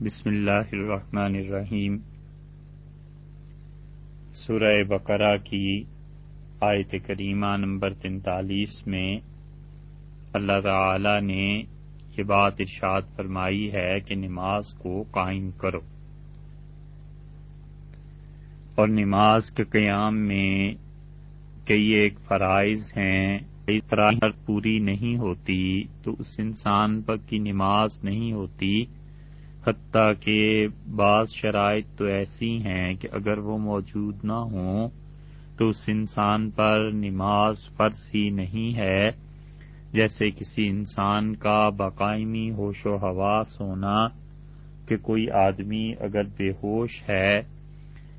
بسم اللہ الرحمن الرحیم۔ سورہ بقرہ کی آیت کریمہ نمبر تینتالیس میں اللہ تعالی نے یہ بات ارشاد فرمائی ہے کہ نماز کو قائم کرو۔ اور نماز کے قیام میں کئی ایک فرائض ہیں۔ فرائض پوری نہیں ہوتی تو اس انسان پر کی نماز نہیں ہوتی۔ حتیٰ کہ بعض شرائط تو ایسی ہیں کہ اگر وہ موجود نہ ہوں تو اس انسان پر نماز فرض ہی نہیں ہے، جیسے کسی انسان کا باقائمی ہوش و حواس ہونا کہ کوئی آدمی اگر بے ہوش ہے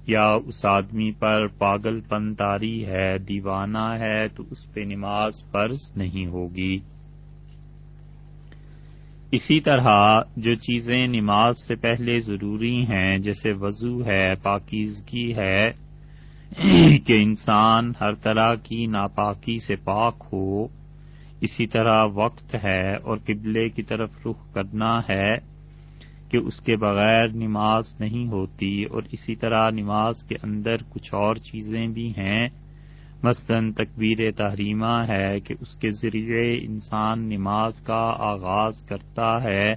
یا اس آدمی پر پاگل پن تاری ہے، دیوانہ ہے، تو اس پہ نماز فرض نہیں ہوگی۔ اسی طرح جو چیزیں نماز سے پہلے ضروری ہیں، جیسے وضو ہے، پاکیزگی ہے، کہ انسان ہر طرح کی ناپاکی سے پاک ہو، اسی طرح وقت ہے اور قبلے کی طرف رخ کرنا ہے کہ اس کے بغیر نماز نہیں ہوتی، اور اسی طرح نماز کے اندر کچھ اور چیزیں بھی ہیں۔ مثلاً تکبیر تحریمہ ہے کہ اس کے ذریعے انسان نماز کا آغاز کرتا ہے،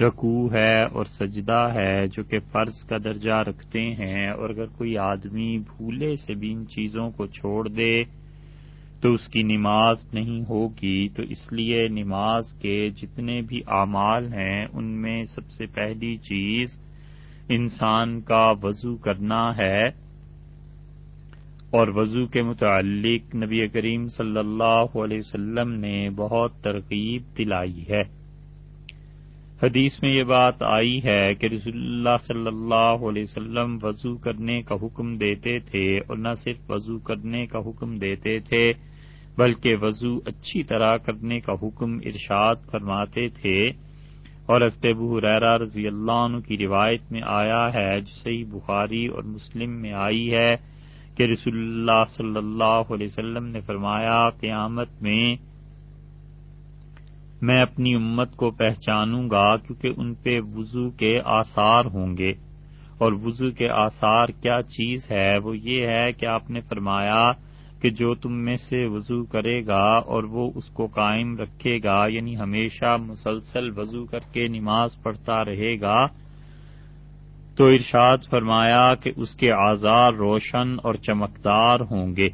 رکوع ہے اور سجدہ ہے جو کہ فرض کا درجہ رکھتے ہیں اور اگر کوئی آدمی بھولے سے بھی ان چیزوں کو چھوڑ دے تو اس کی نماز نہیں ہوگی۔ تو اس لیے نماز کے جتنے بھی اعمال ہیں، ان میں سب سے پہلی چیز انسان کا وضو کرنا ہے۔ اور وضو کے متعلق نبی کریم صلی اللہ علیہ وسلم نے بہت ترغیب دلائی ہے۔ حدیث میں یہ بات آئی ہے کہ رسول اللہ صلی اللہ علیہ وسلم وضو کرنے کا حکم دیتے تھے اور نہ صرف وضو کرنے کا حکم دیتے تھے، بلکہ وضو اچھی طرح کرنے کا حکم ارشاد فرماتے تھے۔ اور ابو ریرا رضی اللہ عنہ کی روایت میں آیا ہے، جو صحیح بخاری اور مسلم میں آئی ہے۔ کہ رسول اللہ صلی اللہ علیہ وسلم نے فرمایا، قیامت میں میں اپنی امت کو پہچانوں گا کیونکہ ان پہ وضو کے آثار ہوں گے۔ اور وضو کے آثار کیا چیز ہے؟ وہ یہ ہے کہ آپ نے فرمایا کہ جو تم میں سے وضو کرے گا اور وہ اس کو قائم رکھے گا یعنی ہمیشہ مسلسل وضو کر کے نماز پڑھتا رہے گا تو ارشاد فرمایا کہ اس کے آزار روشن اور چمکدار ہوں گے۔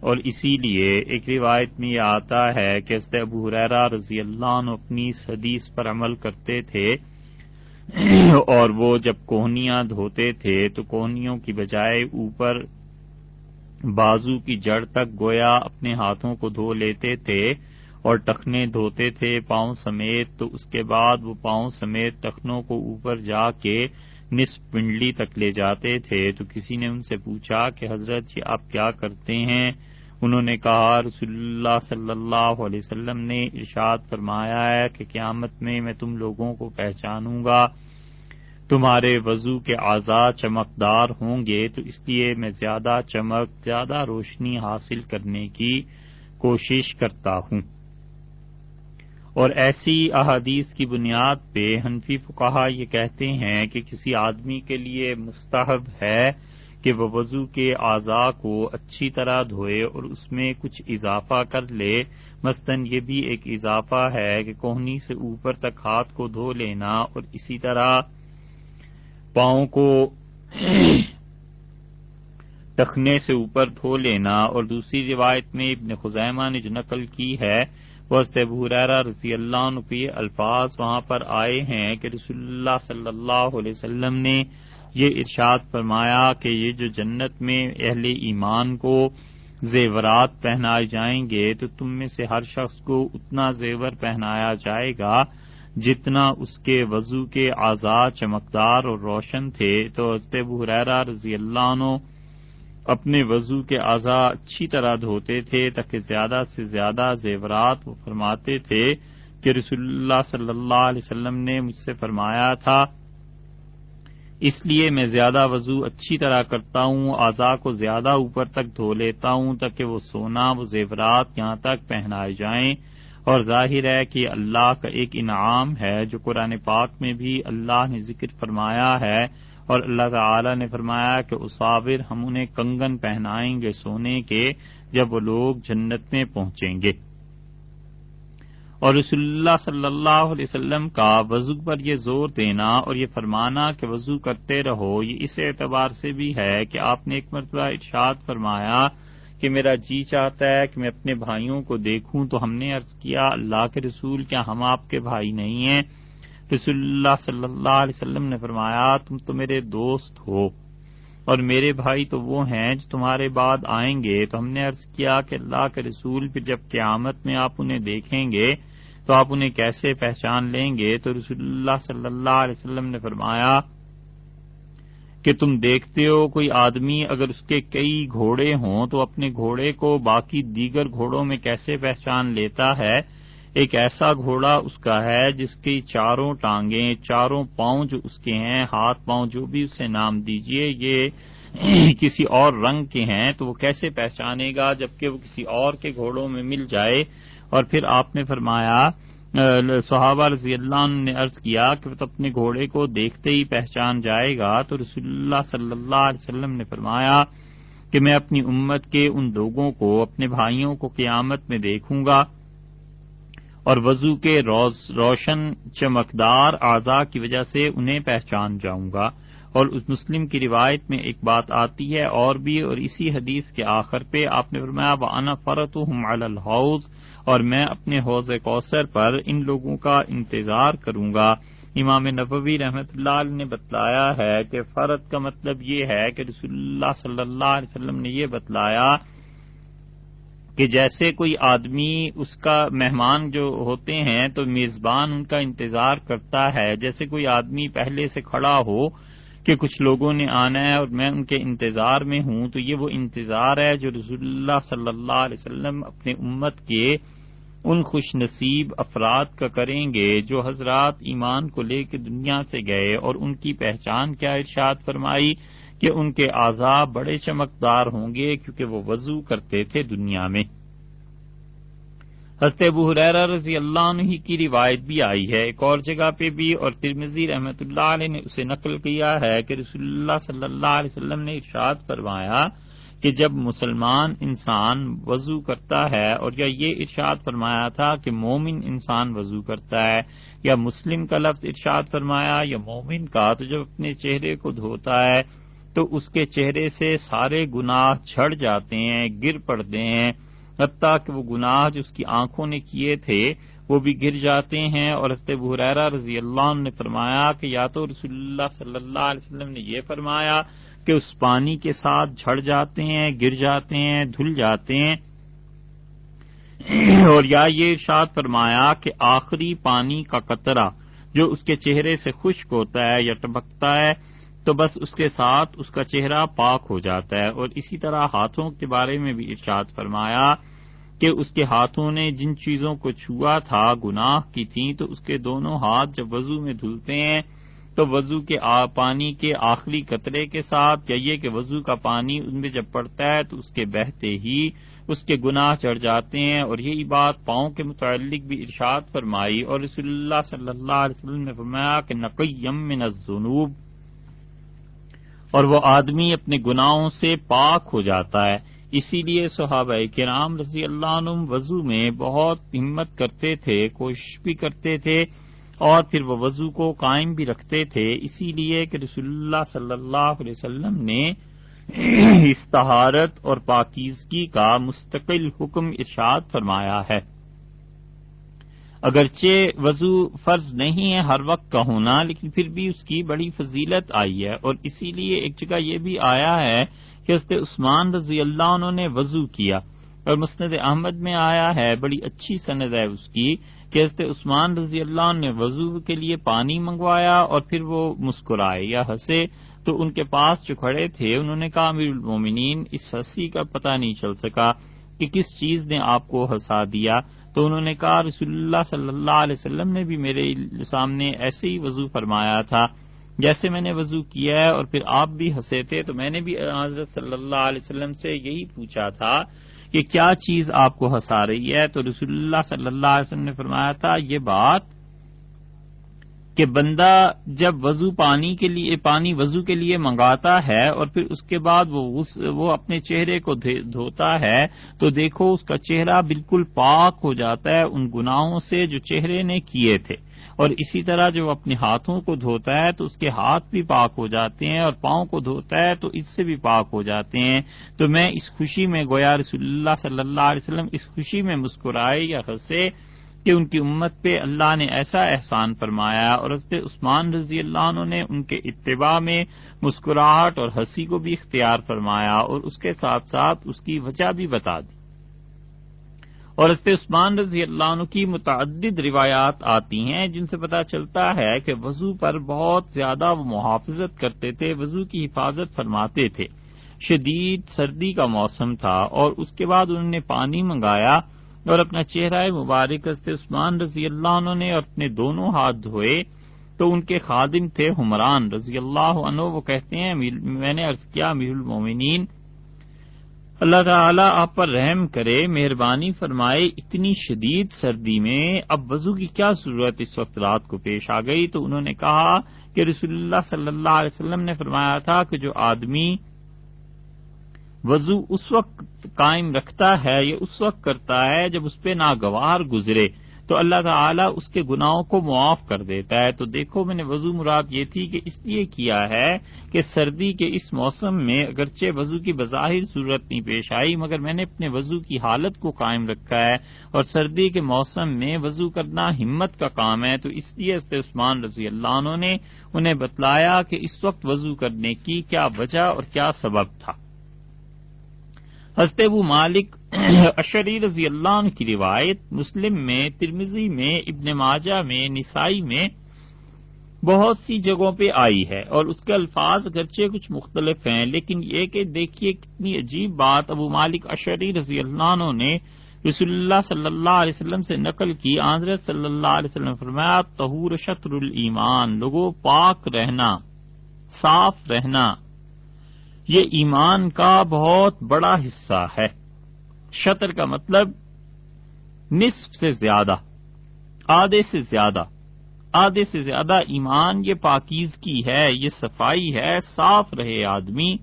اور اسی لیے ایک روایت میں یہ آتا ہے کہ ابو حریرا رضی اللہ عنہ اپنی حدیث پر عمل کرتے تھے اور وہ جب کوہنیاں دھوتے تھے تو کوہنیوں کی بجائے اوپر بازو کی جڑ تک گویا اپنے ہاتھوں کو دھو لیتے تھے اور ٹخنے دھوتے تھے پاؤں سمیت، تو اس کے بعد وہ پاؤں سمیت ٹخنوں کو اوپر جا کے نصف پنڈلی تک لے جاتے تھے، تو کسی نے ان سے پوچھا کہ حضرت یہ آپ کیا کرتے ہیں؟ انہوں نے کہا، رسول اللہ صلی اللہ علیہ وسلم نے ارشاد فرمایا ہے کہ قیامت میں میں تم لوگوں کو پہچانوں گا، تمہارے وضو کے آزاد چمکدار ہوں گے، تو اس لیے میں زیادہ چمک، زیادہ روشنی حاصل کرنے کی کوشش کرتا ہوں۔ اور ایسی احادیث کی بنیاد پہ حنفی فقہ یہ کہتے ہیں کہ کسی آدمی کے لیے مستحب ہے کہ وہ وضو کے اعضاء کو اچھی طرح دھوئے اور اس میں کچھ اضافہ کر لے۔ مثلاً یہ بھی ایک اضافہ ہے کہ کوہنی سے اوپر تک ہاتھ کو دھو لینا اور اسی طرح پاؤں کو ٹخنے سے اوپر دھو لینا۔ اور دوسری روایت میں ابن خزیمہ نے جو نقل کی ہے حریرہ رضی اللہ عنہ کے الفاظ وہاں پر آئے ہیں کہ رسول اللہ صلی اللہ علیہ وسلم نے یہ ارشاد فرمایا کہ یہ جو جنت میں اہل ایمان کو زیورات پہنائے جائیں گے تو تم میں سے ہر شخص کو اتنا زیور پہنایا جائے گا جتنا اس کے وضو کے آزاد چمکدار اور روشن تھے۔ تو حضرت حریرہ رضی اللہ عنہ اپنے وضو کے اعضا اچھی طرح دھوتے تھے تاکہ زیادہ سے زیادہ زیورات وہ فرماتے تھے کہ رسول اللہ صلی اللہ علیہ وسلم نے مجھ سے فرمایا تھا، اس لیے میں زیادہ وضو اچھی طرح کرتا ہوں اعضا کو زیادہ اوپر تک دھو لیتا ہوں تاکہ وہ سونا، وہ زیورات یہاں تک پہنائے جائیں۔ اور ظاہر ہے کہ اللہ کا ایک انعام ہے جو قرآن پاک میں بھی اللہ نے ذکر فرمایا ہے۔ اور اللہ تعالی نے فرمایا کہ اساور ہم انہیں کنگن پہنائیں گے سونے کے جب وہ لوگ جنت میں پہنچیں گے۔ اور رسول اللہ صلی اللہ علیہ وسلم کا وضو پر یہ زور دینا اور یہ فرمانا کہ وضو کرتے رہو، یہ اس اعتبار سے بھی ہے کہ آپ نے ایک مرتبہ ارشاد فرمایا کہ میرا جی چاہتا ہے کہ میں اپنے بھائیوں کو دیکھوں، تو ہم نے عرض کیا، اللہ کے رسول کیا ہم آپ کے بھائی نہیں ہیں؟ رسول اللہ صلی اللہ علیہ وسلم نے فرمایا، تم تو میرے دوست ہو، اور میرے بھائی تو وہ ہیں جو تمہارے بعد آئیں گے۔ تو ہم نے عرض کیا کہ اللہ کے رسول پھر جب قیامت میں آپ انہیں دیکھیں گے، تو آپ انہیں کیسے پہچان لیں گے؟ تو رسول اللہ صلی اللہ علیہ وسلم نے فرمایا کہ تم دیکھتے ہو، کوئی آدمی اگر اس کے کئی گھوڑے ہوں تو اپنے گھوڑے کو باقی دیگر گھوڑوں میں کیسے پہچان لیتا ہے؟ ایک ایسا گھوڑا اس کا ہے جس کی چاروں ٹانگیں، چاروں پاؤں جو اس کے ہیں، ہاتھ پاؤں جو بھی اسے نام دیجیے یہ کسی اور رنگ کے ہیں، تو وہ کیسے پہچانے گا جبکہ وہ کسی اور کے گھوڑوں میں مل جائے؟ اور پھر آپ نے فرمایا، صحابہ رضی اللہ عنہ نے عرض کیا کہ وہ تو اپنے گھوڑے کو دیکھتے ہی پہچان جائے گا، تو رسول اللہ صلی اللہ علیہ وسلم نے فرمایا کہ میں اپنی امت کے ان لوگوں کو، اپنے بھائیوں کو قیامت میں دیکھوں گا۔ اور وضو کے روز روشن چمکدار اعضاء کی وجہ سے انہیں پہچان جاؤں گا۔ اور اس مسلم کی روایت میں ایک بات آتی ہے اور بھی، اور اسی حدیث کے آخر پہ آپ نے فرمایا وہ انا فرت ہوں الحوض اور میں اپنے حوض کوثر پر ان لوگوں کا انتظار کروں گا۔ امام نبوی رحمت اللہ علیہ نے بتلایا ہے کہ فرد کا مطلب یہ ہے کہ رسول اللہ صلی اللہ علیہ وسلم نے یہ بتلایا کہ جیسے کوئی آدمی اس کا مہمان جو ہوتے ہیں تو میزبان ان کا انتظار کرتا ہے، جیسے کوئی آدمی پہلے سے کھڑا ہو کہ کچھ لوگوں نے آنا ہے اور میں ان کے انتظار میں ہوں، تو یہ وہ انتظار ہے جو رسول اللہ صلی اللہ علیہ وسلم اپنے امت کے ان خوش نصیب افراد کا کریں گے جو حضرات ایمان کو لے کے دنیا سے گئے اور ان کی پہچان کیا ارشاد فرمائی۔ کہ ان کے عذاب بڑے چمکدار ہوں گے کیونکہ وہ وضو کرتے تھے دنیا میں۔ حضرت ابو حریرہ رضی اللہ عنہ کی روایت بھی آئی ہے۔ ایک اور جگہ پہ بھی اور ترمزی رحمت اللہ علیہ نے اسے نقل کیا ہے کہ رسول اللہ صلی اللہ علیہ وسلم نے ارشاد فرمایا کہ جب مسلمان انسان وضو کرتا ہے اور یا یہ ارشاد فرمایا تھا کہ مومن انسان وضو کرتا ہے یا مسلم کا لفظ ارشاد فرمایا یا مومن کا تو جب اپنے چہرے کو دھوتا ہے تو اس کے چہرے سے سارے گناہ چھڑ جاتے ہیں، گر پڑتے ہیں۔ حتیٰ کہ وہ گناہ جو اس کی آنکھوں نے کیے تھے، وہ بھی گر جاتے ہیں۔ اور حضرت بحریرہ رضی اللہ عنہ نے فرمایا کہ یا تو رسول اللہ صلی اللہ علیہ وسلم نے یہ فرمایا کہ اس پانی کے ساتھ جھڑ جاتے ہیں، گر جاتے ہیں، دھل جاتے ہیں۔ اور یا یہ ارشاد فرمایا کہ آخری پانی کا قطرہ جو اس کے چہرے سے خشک ہوتا ہے یا ٹپکتا ہے تو بس اس کے ساتھ اس کا چہرہ پاک ہو جاتا ہے۔ اور اسی طرح ہاتھوں کے بارے میں بھی ارشاد فرمایا کہ اس کے ہاتھوں نے جن چیزوں کو چھوا تھا، گناہ کی تھیں، تو اس کے دونوں ہاتھ جب وضو میں دھلتے ہیں، تو وضو کے پانی کے آخری قطرے کے ساتھ یا یہ کہ وضو کا پانی ان میں جب پڑتا ہے، تو اس کے بہتے ہی اس کے گناہ چڑھ جاتے ہیں۔ اور یہی بات پاؤں کے متعلق بھی ارشاد فرمائی اور رسول اللہ صلی اللہ علیہ وسلم نے فرمایا کہ نقیم من الذنوب۔ اور وہ آدمی اپنے گناہوں سے پاک ہو جاتا ہے۔ اسی لیے صحابہ کرام رضی اللہ عنہ وضو میں بہت ہمت کرتے تھے، کوشش بھی کرتے تھے اور پھر وہ وضو کو قائم بھی رکھتے تھے۔ اسی لیے کہ رسول اللہ صلی اللہ علیہ وسلم نے استہارت اور پاکیزگی کا مستقل حکم ارشاد فرمایا ہے۔ اگرچہ وضو فرض نہیں ہے، ہر وقت کا ہونا لیکن پھر بھی اس کی بڑی فضیلت آئی ہے۔ اور اسی لیے ایک جگہ یہ بھی آیا ہے کہ حضرت عثمان رضی اللہ عنہ نے وضو کیا۔ اور مسند احمد میں آیا ہے، بڑی اچھی سند ہے اس کی، کہ حضرت عثمان رضی اللہ عنہ نے وضو کے لیے پانی منگوایا اور پھر وہ مسکرائے یا ہنسے۔ تو ان کے پاس جو کھڑے تھے، انہوں نے کہا، امیر المومنین، اس ہنسی کا پتہ نہیں چل سکا کہ کس چیز نے آپ کو ہنسا دیا۔ تو انہوں نے کہا رسول اللہ صلی اللہ علیہ وسلم نے بھی میرے سامنے ایسے ہی وضو فرمایا تھا جیسے میں نے وضو کیا ہے اور پھر آپ بھی ہنسے تھے تو میں نے بھی حضرت صلی اللہ علیہ وسلم سے یہی پوچھا تھا کہ کیا چیز آپ کو ہنسا رہی ہے تو رسول اللہ صلی اللہ علیہ وسلم نے فرمایا تھا یہ بات کہ بندہ جب وضو پانی کے لیے پانی وضو کے لیے منگاتا ہے اور پھر اس کے بعد وہ وہ اپنے چہرے کو دھوتا ہے، تو دیکھو اس کا چہرہ بالکل پاک ہو جاتا ہے ان گناہوں سے جو چہرے نے کیے تھے۔ اور اسی طرح جو اپنے ہاتھوں کو دھوتا ہے، تو اس کے ہاتھ بھی پاک ہو جاتے ہیں اور پاؤں کو دھوتا ہے، تو اس سے بھی پاک ہو جاتے ہیں۔ تو میں اس خوشی میں گویا رسول اللہ صلی اللہ علیہ وسلم اس خوشی میں مسکرائے یا ہنسے۔ کہ ان کی امت پہ اللہ نے ایسا احسان فرمایا اور حضرت عثمان رضی اللہ عنہ نے ان کے اتباع میں مسکراہٹ اور ہنسی کو بھی اختیار فرمایا اور اس کے ساتھ ساتھ اس کی وجہ بھی بتا دی۔ اور حضرت عثمان رضی اللہ عنہ کی متعدد روایات آتی ہیں جن سے پتا چلتا ہے کہ وضو پر بہت زیادہ وہ محافظت کرتے تھے، وضو کی حفاظت فرماتے تھے۔ شدید سردی کا موسم تھا اور اس کے بعد انہوں نے پانی منگایا اور اپنا چہرہ مبارک حضرت عثمان رضی اللہ عنہ نے اپنے دونوں ہاتھ دھوئے تو ان کے خادم تھے حمران رضی اللہ عنہ، وہ کہتے ہیں میں نے عرض کیا، امیر المومنین، اللہ تعالیٰ آپ پر رحم کرے، مہربانی فرمائے، اتنی شدید سردی میں اب وضو کی کیا ضرورت اس وقت رات کو پیش آ گئی؟ تو انہوں نے کہا کہ رسول اللہ صلی اللہ علیہ وسلم نے فرمایا تھا کہ جو آدمی وضو اس وقت قائم رکھتا ہے یا اس وقت کرتا ہے جب اس پہ ناگوار گزرے تو اللہ تعالیٰ اس کے گناہوں کو معاف کر دیتا ہے۔ تو دیکھو میں نے وضو مراد یہ تھی کہ اس لیے کیا ہے کہ سردی کے اس موسم میں اگرچہ وضو کی بظاہر صورت نہیں پیش آئی، مگر میں نے اپنے وضو کی حالت کو قائم رکھا ہے اور سردی کے موسم میں وضو کرنا ہمت کا کام ہے۔ تو اس لیے عثمان رضی اللہ عنہ نے انہیں بتلایا کہ اس وقت وضو کرنے کی کیا وجہ اور کیا سبب تھا۔ حضرت ابو مالک اشری رضی اللہ عنہ کی روایت مسلم میں ترمزی میں، ابن ماجہ میں، نسائی میں بہت سی جگہوں پہ آئی ہے اور اس کے الفاظ اگرچہ کچھ مختلف ہیں، لیکن یہ کہ دیکھیے کتنی عجیب بات ابو مالک اشری رضی اللہ عنہ نے رسول اللہ صلی اللہ علیہ وسلم سے نقل کی۔ آضرت صلی اللہ علیہ وسلم فرمایا تہور شطر المان لوگوں پاک رہنا، صاف رہنا۔ یہ ایمان کا بہت بڑا حصہ ہے۔ شطر کا مطلب نصف سے زیادہ، آدھے سے زیادہ۔ آدھے سے زیادہ ایمان یہ پاکیز کی ہے، یہ صفائی ہے، صاف رہے آدمی،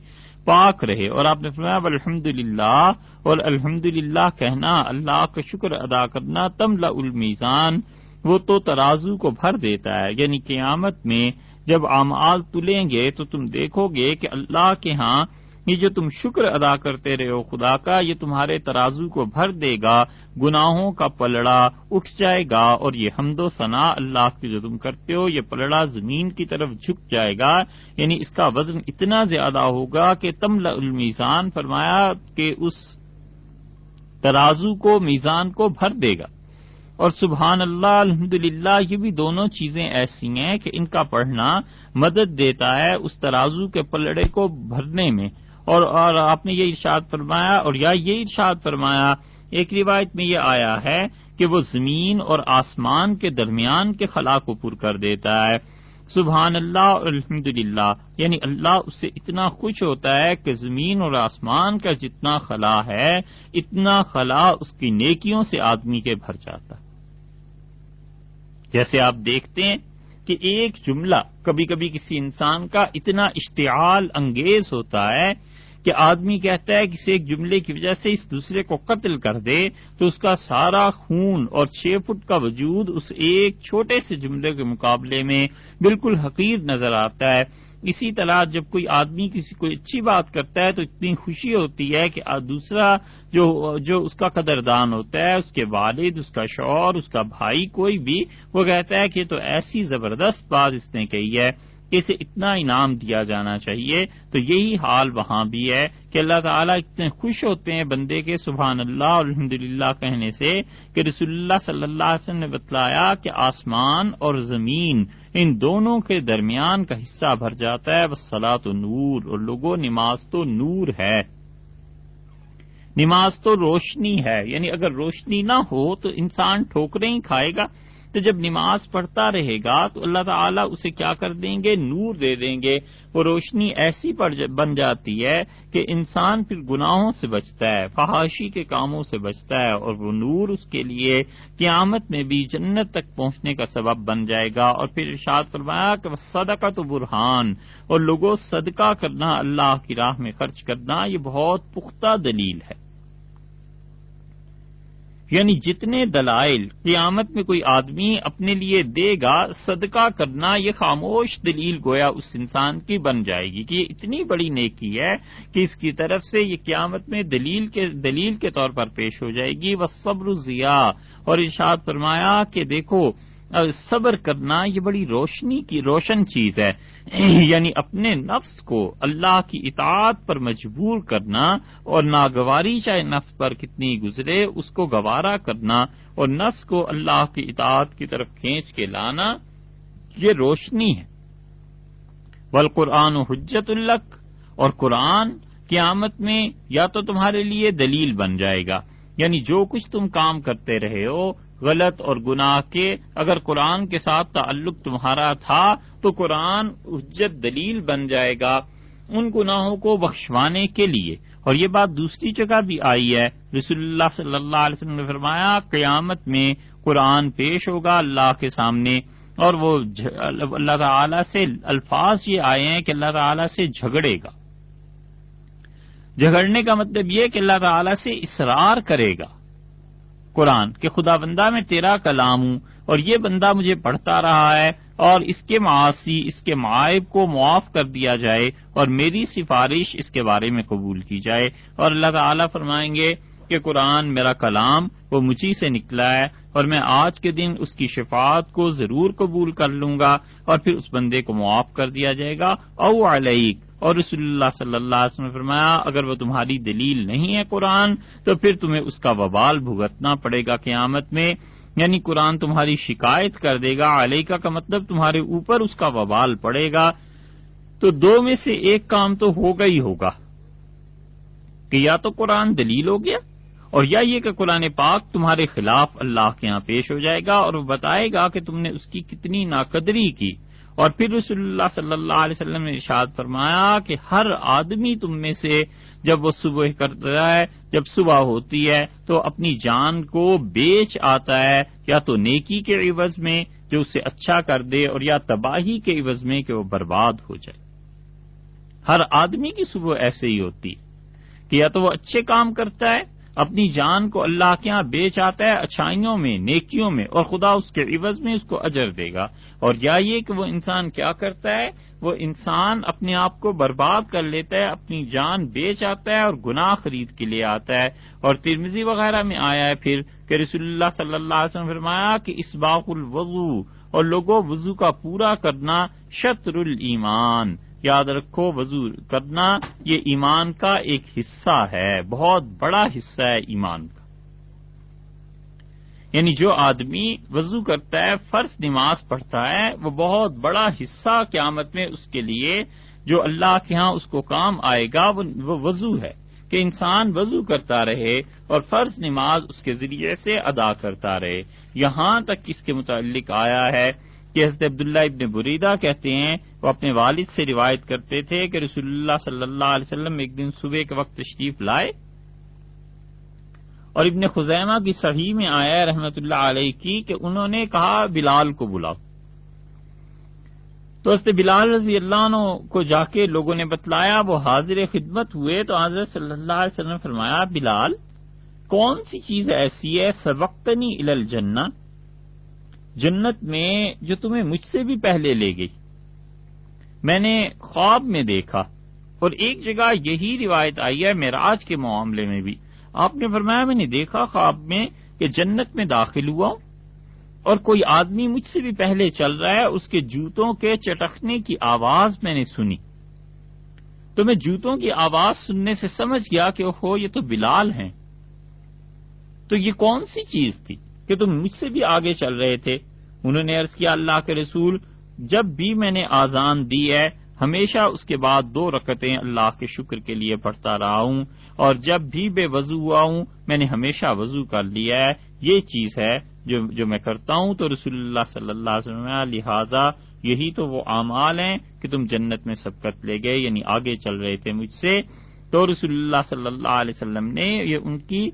پاک رہے۔ اور آپ نے فرمایا الحمد للہ اور الحمد للہ کہنا، اللہ کا شکر ادا کرنا تم المیزان، وہ تو ترازو کو بھر دیتا ہے یعنی قیامت میں جب اعمال تلیں گے تو تم دیکھو گے کہ اللہ کے ہاں یہ جو تم شکر ادا کرتے رہے ہو خدا کا، یہ تمہارے ترازو کو بھر دے گا، گناہوں کا پلڑا اٹھ جائے گا اور یہ حمد و ثنا اللہ کی جو تم کرتے ہو، یہ پلڑا زمین کی طرف جھک جائے گا۔ یعنی اس کا وزن اتنا زیادہ ہوگا کہ تم المیزان فرمایا کہ اس ترازو کو، میزان کو بھر دے گا۔ اور سبحان اللہ الحمد یہ بھی دونوں چیزیں ایسی ہیں کہ ان کا پڑھنا مدد دیتا ہے اس ترازو کے پلڑے کو بھرنے میں۔ اور اور آپ نے یہ ارشاد فرمایا اور یا یہ ارشاد فرمایا، ایک روایت میں یہ آیا ہے کہ وہ زمین اور آسمان کے درمیان کے خلا کو پر کر دیتا ہے۔ سبحان اللہ اور الحمد یعنی اللہ اس سے اتنا خوش ہوتا ہے کہ زمین اور آسمان کا جتنا خلا ہے، اتنا خلا اس کی نیکیوں سے آدمی کے بھر جاتا ہے۔ جیسے آپ دیکھتے ہیں کہ ایک جملہ کبھی کبھی کسی انسان کا اتنا اشتعال انگیز ہوتا ہے کہ آدمی کہتا ہے کسی ایک جملے کی وجہ سے اس دوسرے کو قتل کر دے تو اس کا سارا خون اور چھ فٹ کا وجود اس ایک چھوٹے سے جملے کے مقابلے میں بالکل حقیر نظر آتا ہے۔ اسی طرح جب کوئی آدمی کسی کوئی اچھی بات کرتا ہے تو اتنی خوشی ہوتی ہے کہ دوسرا جو جو اس کا قدردان ہوتا ہے، اس کے والد، اس کا شوہر، اس کا بھائی، کوئی بھی، وہ کہتا ہے کہ تو ایسی زبردست بات اس نے کہی ہے۔ اسے اتنا انعام دیا جانا چاہیے۔ تو یہی حال وہاں بھی ہے کہ اللہ تعالیٰ اتنے خوش ہوتے ہیں بندے کے سبحان اللہ اور الحمد للہ کہنے سے کہ رسول اللہ صلی اللہ علیہ وسلم نے بتلایا کہ آسمان اور زمین ان دونوں کے درمیان کا حصہ بھر جاتا ہے۔ بس تو نور۔ اور لوگوں، نماز تو نور ہے۔ نماز تو روشنی ہے۔ یعنی اگر روشنی نہ ہو تو انسان ٹھوکریں ہی کھائے گا۔ تو جب نماز پڑھتا رہے گا تو اللہ تعالیٰ اسے کیا کر دیں گے؟ نور دے دیں گے۔ وہ روشنی ایسی بن جاتی ہے کہ انسان پھر گناہوں سے بچتا ہے، فحاشی کے کاموں سے بچتا ہے اور وہ نور اس کے لیے قیامت میں بھی جنت تک پہنچنے کا سبب بن جائے گا۔ اور پھر ارشاد فرمایا کہ صدقہ تو برہان، اور لوگوں، صدقہ کرنا اللہ کی راہ میں خرچ کرنا، یہ بہت پختہ دلیل ہے۔ یعنی جتنے دلائل قیامت میں کوئی آدمی اپنے لیے دے گا، صدقہ کرنا یہ خاموش دلیل گویا اس انسان کی بن جائے گی کہ یہ اتنی بڑی نیکی ہے کہ اس کی طرف سے یہ قیامت میں دلیل کے دلیل کے طور پر پیش ہو جائے گی۔ وہ صبر ضیا اور ارشاد فرمایا کہ دیکھو صبر کرنا یہ بڑی روشنی کی روشن چیز ہے۔ یعنی اپنے نفس کو اللہ کی اطاعت پر مجبور کرنا اور ناگواری چاہے نفس پر کتنی گزرے اس کو گوارا کرنا اور نفس کو اللہ کی اطاعت کی طرف کھینچ کے لانا، یہ روشنی ہے۔ بل قرآن و حجت الق اور قرآن قیامت میں یا تو تمہارے لیے دلیل بن جائے گا۔ یعنی جو کچھ تم کام کرتے رہے ہو غلط اور گناہ کے اگر قرآن کے ساتھ تعلق تمہارا تھا تو قرآن اجت دلیل بن جائے گا۔ ان گناہوں کو بخشوانے کے لیے۔ اور یہ بات دوسری جگہ بھی آئی ہے۔ رسول اللہ صلی اللہ علیہ وسلم نے فرمایا، قیامت میں قرآن پیش ہوگا اللہ کے سامنے۔ اور وہ اللہ تعالی سے الفاظ یہ آئے ہیں کہ اللہ تعالی سے جھگڑے گا۔ جھگڑنے کا مطلب یہ کہ اللہ تعالی سے اصرار کرے گا۔ قرآن کہ خدا بندہ میں تیرا کلام ہوں اور یہ بندہ مجھے پڑھتا رہا ہے اور اس کے معاشی اس کے معائب کو معاف کر دیا جائے اور میری سفارش اس کے بارے میں قبول کی جائے اور اللہ تعالیٰ فرمائیں گے کہ قرآن میرا کلام، وہ مجھے سے نکلا ہے اور میں آج کے دن اس کی شفاعت کو ضرور قبول کر لوں گا اور پھر اس بندے کو معاف کر دیا جائے گا۔ او علیک اور رسول اللہ صلی اللہ علیہ وسلم نے فرمایا، اگر وہ تمہاری دلیل نہیں ہے قرآن، تو پھر تمہیں اس کا وبال بھگتنا پڑے گا قیامت میں۔ یعنی قرآن تمہاری شکایت کر دے گا علیہ کا مطلب تمہارے اوپر اس کا وبال پڑے گا۔ تو دو میں سے ایک کام تو ہوگا ہی ہوگا۔ کہ یا تو قرآن دلیل ہو گیا، اور یا یہ کہ قرآن پاک تمہارے خلاف اللہ کے یہاں پیش ہو جائے گا اور وہ بتائے گا کہ تم نے اس کی کتنی ناقدری کی۔ اور پھر رسول اللہ صلی اللہ علیہ وسلم نے ارشاد فرمایا کہ ہر آدمی تم میں سے جب وہ صبح کرتا ہے، جب صبح ہوتی ہے، تو اپنی جان کو بیچ آتا ہے، یا تو نیکی کے عوض میں جو اسے اچھا کر دے، اور یا تباہی کے عوض میں کہ وہ برباد ہو جائے۔ ہر آدمی کی صبح ایسے ہی ہوتی کہ یا تو وہ اچھے کام کرتا ہے اپنی جان کو اللہ کے یہاں بیچ آتا ہے، اچھائیوں میں، نیکیوں میں، اور خدا اس کے عوض میں اس کو اجر دے گا۔ اور یا یہ کہ وہ انسان کیا کرتا ہے؟ وہ انسان اپنے آپ کو برباد کر لیتا ہے، اپنی جان بیچ آتا ہے اور گناہ خرید کے لیے آتا ہے۔ اور ترمزی وغیرہ میں آیا ہے پھر کہ رسول اللہ صلی اللہ علیہ وسلم فرمایا کہ اس باق الوضو، اور لوگوں وضو کا پورا کرنا شطر المان یاد رکھو وضو کرنا یہ ایمان کا ایک حصہ ہے، بہت بڑا حصہ ہے ایمان کا۔ یعنی جو آدمی وضو کرتا ہے، فرض نماز پڑھتا ہے، وہ بہت بڑا حصہ قیامت میں اس کے لیے جو اللہ کے ہاں اس کو کام آئے گا، وہ وضو ہے۔ کہ انسان وضو کرتا رہے اور فرض نماز اس کے ذریعے سے ادا کرتا رہے۔ یہاں تک اس کے متعلق آیا ہے۔ کہ حضرت عبداللہ ابن بریدہ کہتے ہیں، وہ اپنے والد سے روایت کرتے تھے کہ رسول اللہ صلی اللہ علیہ وسلم ایک دن صبح کے وقت تشریف لائے۔ اور ابن خزیمہ کی صحیح میں آیا رحمت اللہ علیہ کی کہ انہوں نے کہا، بلال کو بلاؤ۔ تو حضرت بلال رضی اللہ عنہ کو جا کے لوگوں نے بتلایا، وہ حاضر خدمت ہوئے تو حضرت صلی اللہ علیہ وسلم فرمایا، بلال، کون سی چیز ایسی ہے، سبقتنی الجنہ؟ جنت میں جو تمہیں مجھ سے بھی پہلے لے گئی۔ میں نے خواب میں دیکھا اور ایک جگہ یہی روایت آئی ہے میراج کے معاملے میں بھی۔ آپ نے فرمایا، میں نے دیکھا خواب میں کہ جنت میں داخل ہوا ہوں اور کوئی آدمی مجھ سے بھی پہلے چل رہا ہے، اس کے جوتوں کے چٹکنے کی آواز میں نے سنی۔ تو میں جوتوں کی آواز سننے سے سمجھ گیا کہ ہو یہ تو بلال ہیں۔ تو یہ کون سی چیز تھی؟ کہ تم مجھ سے بھی آگے چل رہے تھے۔ انہوں نے عرض کیا، اللہ کے رسول، جب بھی میں نے آزان دی ہے، ہمیشہ اس کے بعد دو رکتیں اللہ کے شکر کے لیے پڑھتا رہا ہوں۔ اور جب بھی بے وضو ہوا ہوں، میں نے ہمیشہ وضو کر لیا ہے۔ یہ چیز ہے جو جو میں کرتا ہوں۔ تو رسول اللہ صلی اللہ علیہ وسلم لہذا یہی تو وہ اعمال ہیں کہ تم جنت میں سبقت لے گئے یعنی آگے چل رہے تھے مجھ سے۔ تو رسول اللہ صلی اللہ علیہ وسلم نے یہ ان کی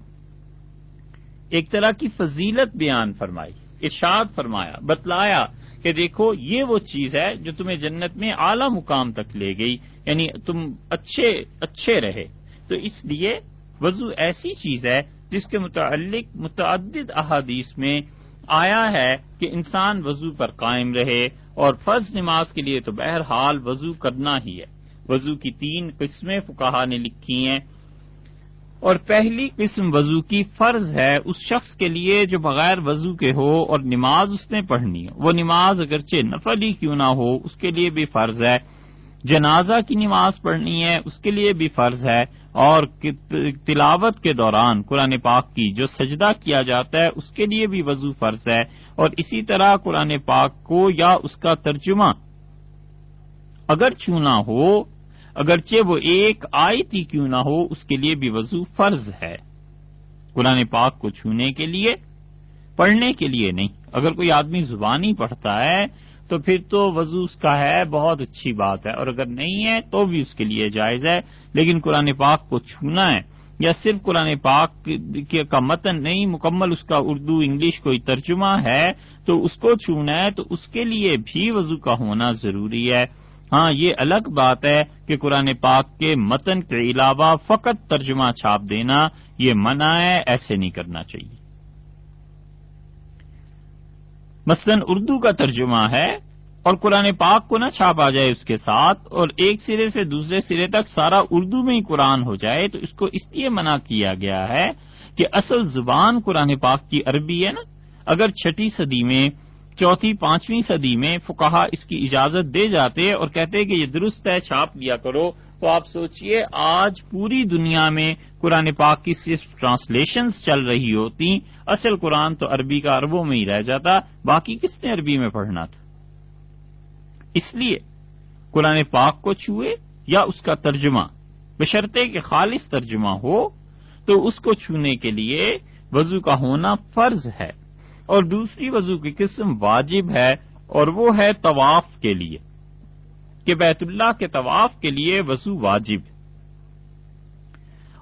ایک طرح کی فضیلت بیان فرمائی، ارشاد فرمایا، بتلایا کہ دیکھو، یہ وہ چیز ہے جو تمہیں جنت میں اعلی مقام تک لے گئی یعنی تم اچھے اچھے رہے۔ تو اس لیے وضو ایسی چیز ہے جس کے متعلق متعدد احادیث میں آیا ہے کہ انسان وضو پر قائم رہے اور فرض نماز کے لیے تو بہرحال وضو کرنا ہی ہے۔ وضو کی تین قسمیں فکاہ نے لکھی ہیں۔ اور پہلی قسم وضو کی فرض ہے اس شخص کے لیے جو بغیر وضو کے ہو اور نماز اس نے پڑھنی ہو وہ نماز اگرچہ نفل ہی کیوں نہ ہو، اس کے لیے بھی فرض ہے۔ جنازہ کی نماز پڑھنی ہے، اس کے لیے بھی فرض ہے۔ اور تلاوت کے دوران قرآن پاک کی جو سجدہ کیا جاتا ہے، اس کے لیے بھی وضو فرض ہے۔ اور اسی طرح قرآن پاک کو یا اس کا ترجمہ اگر چونا ہو اگرچہ وہ ایک آیت ہی کیوں نہ ہو، اس کے لیے بھی وضو فرض ہے۔ قرآن پاک کو چھونے کے لیے، پڑھنے کے لیے نہیں۔ اگر کوئی آدمی زبانی پڑھتا ہے، تو پھر تو وضو اس کا ہے، بہت اچھی بات ہے۔ اور اگر نہیں ہے، تو بھی اس کے لیے جائز ہے۔ لیکن قرآن پاک کو چھونا ہے، یا صرف قرآن پاک کا متن نہیں، مکمل اس کا اردو، انگلش کوئی ترجمہ ہے، تو اس کو چھونا ہے، تو اس کے لیے بھی وضو کا ہونا ضروری ہے۔ ہاں یہ الگ بات ہے کہ قرآن پاک کے متن کے علاوہ فقط ترجمہ چھاپ دینا، یہ منع ہے، ایسے نہیں کرنا چاہیے۔ مثلاً اردو کا ترجمہ ہے اور قرآن پاک کو نہ چھاپا جائے اس کے ساتھ اور ایک سرے سے دوسرے سرے تک سارا اردو میں ہی قرآن ہو جائے، تو اس کو اس لیے منع کیا گیا ہے کہ اصل زبان قرآن پاک کی عربی ہے نا۔ اگر چھٹی صدی میں چوتھی پانچویں صدی میں فکہ اس کی اجازت دے جاتے اور کہتے کہ یہ درست ہے، چھاپ لیا کرو۔ تو آپ سوچئے، آج پوری دنیا میں قرآن پاک کی صرف ٹرانسلیشنز چل رہی ہوتی، اصل قرآن تو عربی کا عربوں میں ہی رہ جاتا، باقی کس نے عربی میں پڑھنا تھا؟ اس لیے، قرآن پاک کو چھوئے یا اس کا ترجمہ؟ بشرطے کہ خالص ترجمہ ہو، تو اس کو چھونے کے لیے وضو کا ہونا فرض ہے۔ اور دوسری وضو کی قسم واجب ہے اور وہ ہے طواف کے لیے، کہ بیت اللہ کے طواف کے لیے وضو واجب ہے۔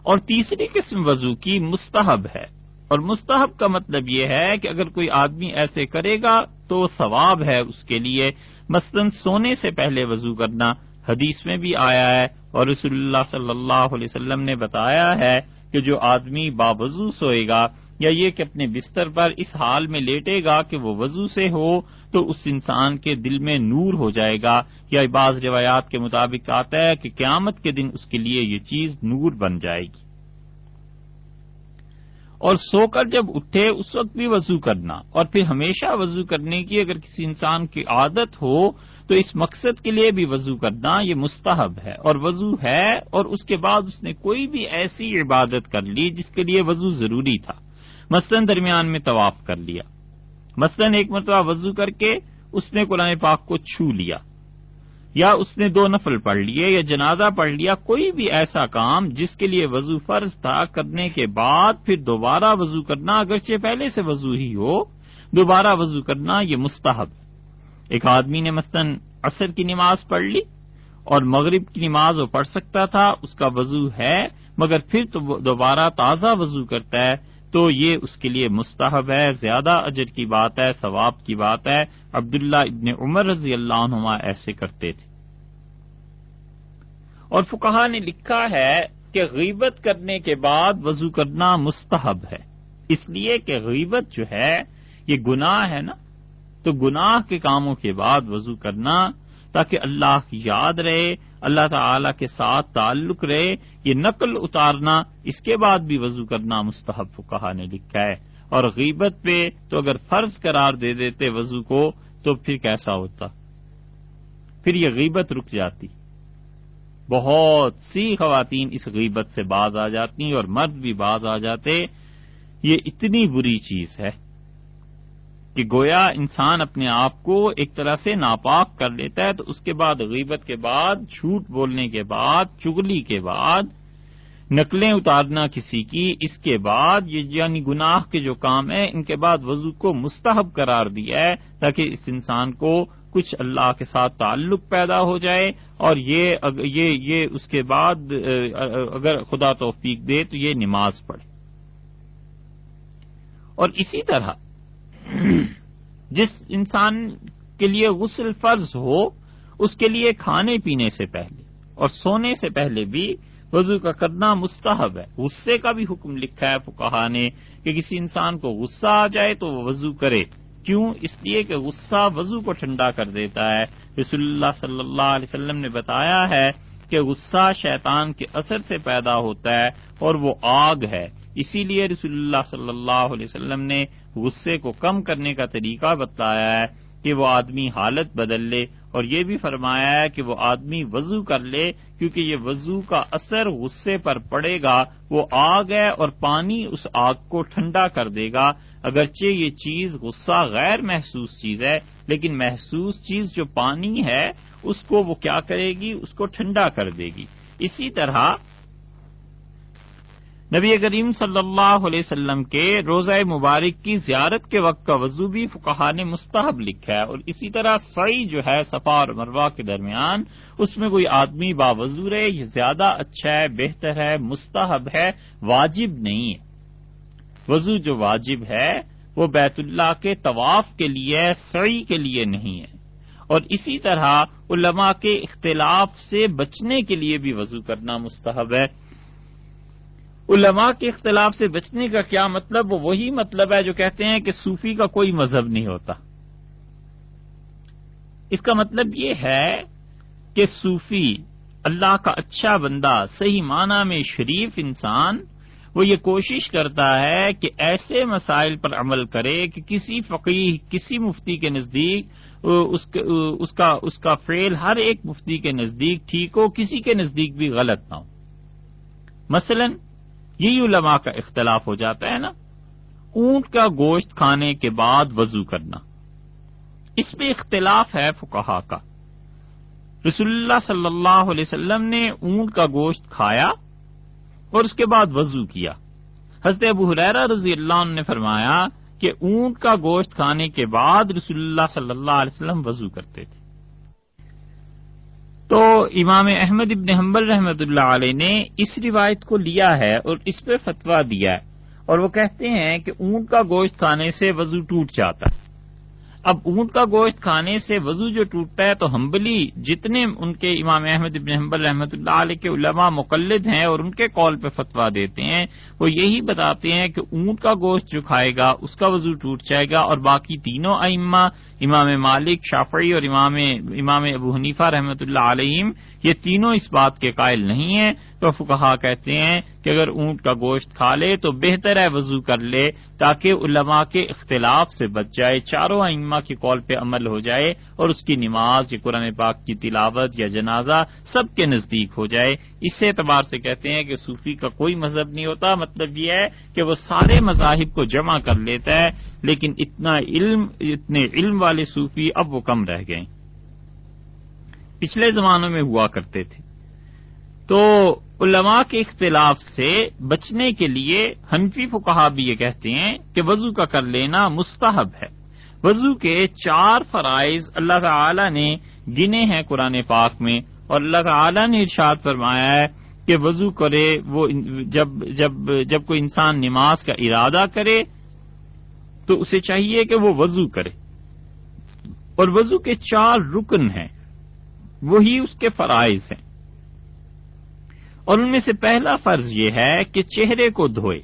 اور تیسری قسم وضو کی مستحب ہے۔ اور مستحب کا مطلب یہ ہے کہ اگر کوئی آدمی ایسے کرے گا تو ثواب ہے اس کے لیے۔ مثلاً سونے سے پہلے وضو کرنا حدیث میں بھی آیا ہے اور رسول اللہ صلی اللہ علیہ وسلم نے بتایا ہے کہ جو آدمی باوضو سوئے گا یا یہ کہ اپنے بستر پر اس حال میں لیٹے گا کہ وہ وضو سے ہو تو اس انسان کے دل میں نور ہو جائے گا۔ یا بعض روایات کے مطابق آتا ہے کہ قیامت کے دن اس کے لیے یہ چیز نور بن جائے گی۔ اور سو کر جب اٹھے اس وقت بھی وضو کرنا۔ اور پھر ہمیشہ وضو کرنے کی اگر کسی انسان کی عادت ہو تو اس مقصد کے لیے بھی وضو کرنا یہ مستحب ہے۔ اور وضو ہے اور اس کے بعد اس نے کوئی بھی ایسی عبادت کر لی جس کے لیے وضو ضروری تھا۔ مثلاً درمیان میں طواف کر لیا۔ مثلاً ایک مرتبہ وضو کر کے اس نے قرآن پاک کو چھو لیا، یا اس نے دو نفل پڑھ لیے، یا جنازہ پڑھ لیا، کوئی بھی ایسا کام جس کے لیے وضو فرض تھا کرنے کے بعد پھر دوبارہ وضو کرنا، اگرچہ پہلے سے وضو ہی ہو، دوبارہ وضو کرنا یہ مستحب۔ ایک آدمی نے مثلاً عصر کی نماز پڑھ لی اور مغرب کی نماز وہ پڑھ سکتا تھا، اس کا وضو ہے، مگر پھر تو دوبارہ تازہ وضو کرتا ہے تو یہ اس کے لیے مستحب ہے، زیادہ اجر کی بات ہے، ثواب کی بات ہے۔ عبداللہ ابن عمر رضی اللہ عنہما ایسے کرتے تھے۔ اور فکہ نے لکھا ہے کہ غیبت کرنے کے بعد وضو کرنا مستحب ہے۔ اس لیے کہ غیبت جو ہے، یہ گناہ ہے نا۔ تو گناہ کے کاموں کے بعد وضو کرنا تاکہ اللہ کی یاد رہے اللہ تعالی کے ساتھ تعلق رہے، یہ نقل اتارنا، اس کے بعد بھی وضو کرنا مستحب کہا نے لکھا ہے۔ اور غیبت پہ تو اگر فرض قرار دے دیتے وضو کو، تو پھر کیسا ہوتا؟ پھر یہ غیبت رک جاتی۔ بہت سی خواتین اس غیبت سے باز آ جاتی اور مرد بھی باز آ جاتے۔ یہ اتنی بری چیز ہے۔ کہ گویا انسان اپنے آپ کو ایک طرح سے ناپاک کر لیتا ہے تو اس کے بعد غیبت کے بعد جھوٹ بولنے کے بعد چگلی کے بعد نقلیں اتارنا کسی کی اس کے بعد یہ یعنی گناہ کے جو کام ہے ان کے بعد وضو کو مستحب قرار دیا ہے تاکہ اس انسان کو کچھ اللہ کے ساتھ تعلق پیدا ہو جائے اور یہ یہ, یہ اس کے بعد اگر خدا توفیق دے تو یہ نماز پڑھے۔ اور اسی طرح جس انسان کے لیے غسل فرض ہو، اس کے لیے کھانے پینے سے پہلے اور سونے سے پہلے بھی وضو کا کرنا مستحب ہے۔ غصے کا بھی حکم لکھا ہے فکہ نے کہ کسی انسان کو غصہ آ جائے تو وہ وضو کرے۔ کیوں؟ اس لیے کہ غصہ وضو کو ٹھنڈا کر دیتا ہے۔ رسول اللہ صلی اللہ علیہ وسلم نے بتایا ہے کہ غصہ شیطان کے اثر سے پیدا ہوتا ہے اور وہ آگ ہے۔ اسی لیے رسول اللہ صلی اللہ علیہ وسلم نے غصے کو کم کرنے کا طریقہ بتایا ہے کہ وہ آدمی حالت بدل لے اور یہ بھی فرمایا ہے کہ وہ آدمی وضو کر لے کیونکہ یہ وضو کا اثر غصے پر پڑے گا، وہ آگ ہے اور پانی اس آگ کو ٹھنڈا کر دے گا۔ اگرچہ یہ چیز غصہ غیر محسوس چیز ہے، لیکن محسوس چیز جو پانی ہے، اس کو وہ کیا کرے گی؟ اس کو ٹھنڈا کر دے گی۔ اسی طرح نبی کریم صلی اللہ علیہ وسلم کے روزہ مبارک کی زیارت کے وقت کا وضو بھی فکہ نے مستحب لکھا ہے اور اسی طرح سعی جو ہے صفا اور مروا کے درمیان اس میں کوئی آدمی باوضو رہے، یہ زیادہ اچھا ہے، بہتر ہے، مستحب ہے، واجب نہیں ہے۔ وضو جو واجب ہے، وہ بیت اللہ کے طواف کے لیے، سعی کے لیے نہیں ہے۔ اور اسی طرح علماء کے اختلاف سے بچنے کے لیے بھی وضو کرنا مستحب ہے۔ علماء کے اختلاف سے بچنے کا کیا مطلب؟ وہ وہی مطلب ہے جو کہتے ہیں کہ صوفی کا کوئی مذہب نہیں ہوتا۔ اس کا مطلب یہ ہے کہ صوفی اللہ کا اچھا بندہ، صحیح معنی میں شریف انسان، وہ یہ کوشش کرتا ہے کہ ایسے مسائل پر عمل کرے کہ کسی فقیر کسی مفتی کے نزدیک، اس اس کا اس کا فیل ہر ایک مفتی کے نزدیک ٹھیک ہو، کسی کے نزدیک بھی غلط نہ ہو۔ مثلاً یہی علماء کا اختلاف ہو جاتا ہے نا۔ اونٹ کا گوشت کھانے کے بعد وضو کرنا۔ اس میں اختلاف ہے فکہ کا۔ رسول اللہ صلی اللہ علیہ وسلم نے اونٹ کا گوشت کھایا اور اس کے بعد وضو کیا۔ حضرت ابو حریرہ رضی اللہ عنہ نے فرمایا کہ اونٹ کا گوشت کھانے کے بعد رسول اللہ صلی اللہ علیہ وسلم وضو کرتے تھے۔ تو امام احمد ابن حنبل رحمت اللہ علیہ نے اس روایت کو لیا ہے اور اس پہ فتویٰ دیا ہے اور وہ کہتے ہیں کہ اونٹ کا گوشت کھانے سے وضو ٹوٹ جاتا ہے۔ اب اونٹ کا گوشت کھانے سے وضو جو ٹوٹتا ہے تو ہمبلی جتنے ان کے امام احمد ابن حنبل رحمۃ اللہ علیہ کے علماء مقلد ہیں اور ان کے کال پہ فتوا دیتے ہیں، وہ یہی بتاتے ہیں کہ اونٹ کا گوشت جو کھائے گا، اس کا وضو ٹوٹ جائے گا اور باقی تینوں ائمہ، امام مالک، شافعی اور امام امام ابو حنیفہ رحمۃ اللہ علیہم، یہ تینوں اس بات کے قائل نہیں ہیں۔ تو فکہ کہتے ہیں کہ اگر اونٹ کا گوشت کھا لے تو بہتر ہے وضو کر لے تاکہ علماء کے اختلاف سے بچ جائے، چاروں ائمہ کی قول پہ عمل ہو جائے اور اس کی نماز یا قرآن پاک کی تلاوت یا جنازہ سب کے نزدیک ہو جائے۔ اس اعتبار سے کہتے ہیں کہ صوفی کا کوئی مذہب نہیں ہوتا مطلب یہ ہے کہ وہ سارے مذاہب کو جمع کر لیتا ہے، لیکن اتنا علم، اتنے علم والے صوفی اب وہ کم رہ گئے۔ پچھلے زمانوں میں ہوا کرتے تھے۔ تو علماء کے اختلاف سے بچنے کے لیے حنفی فکہ بھی یہ کہتے ہیں کہ وضو کا کر لینا مستحب ہے۔ وضو کے چار فرائض اللہ تعالی نے گنے ہیں قرآن پاک میں اور اللہ تعالی نے ارشاد فرمایا ہے کہ وضو کرے وہ جب جب جب کوئی انسان نماز کا ارادہ کرے تو اسے چاہیے کہ وہ وضو کرے۔ اور وضو کے چار رکن ہیں۔ وہی اس کے فرائض ہیں۔ اور ان میں سے پہلا فرض یہ ہے کہ چہرے کو دھوئے۔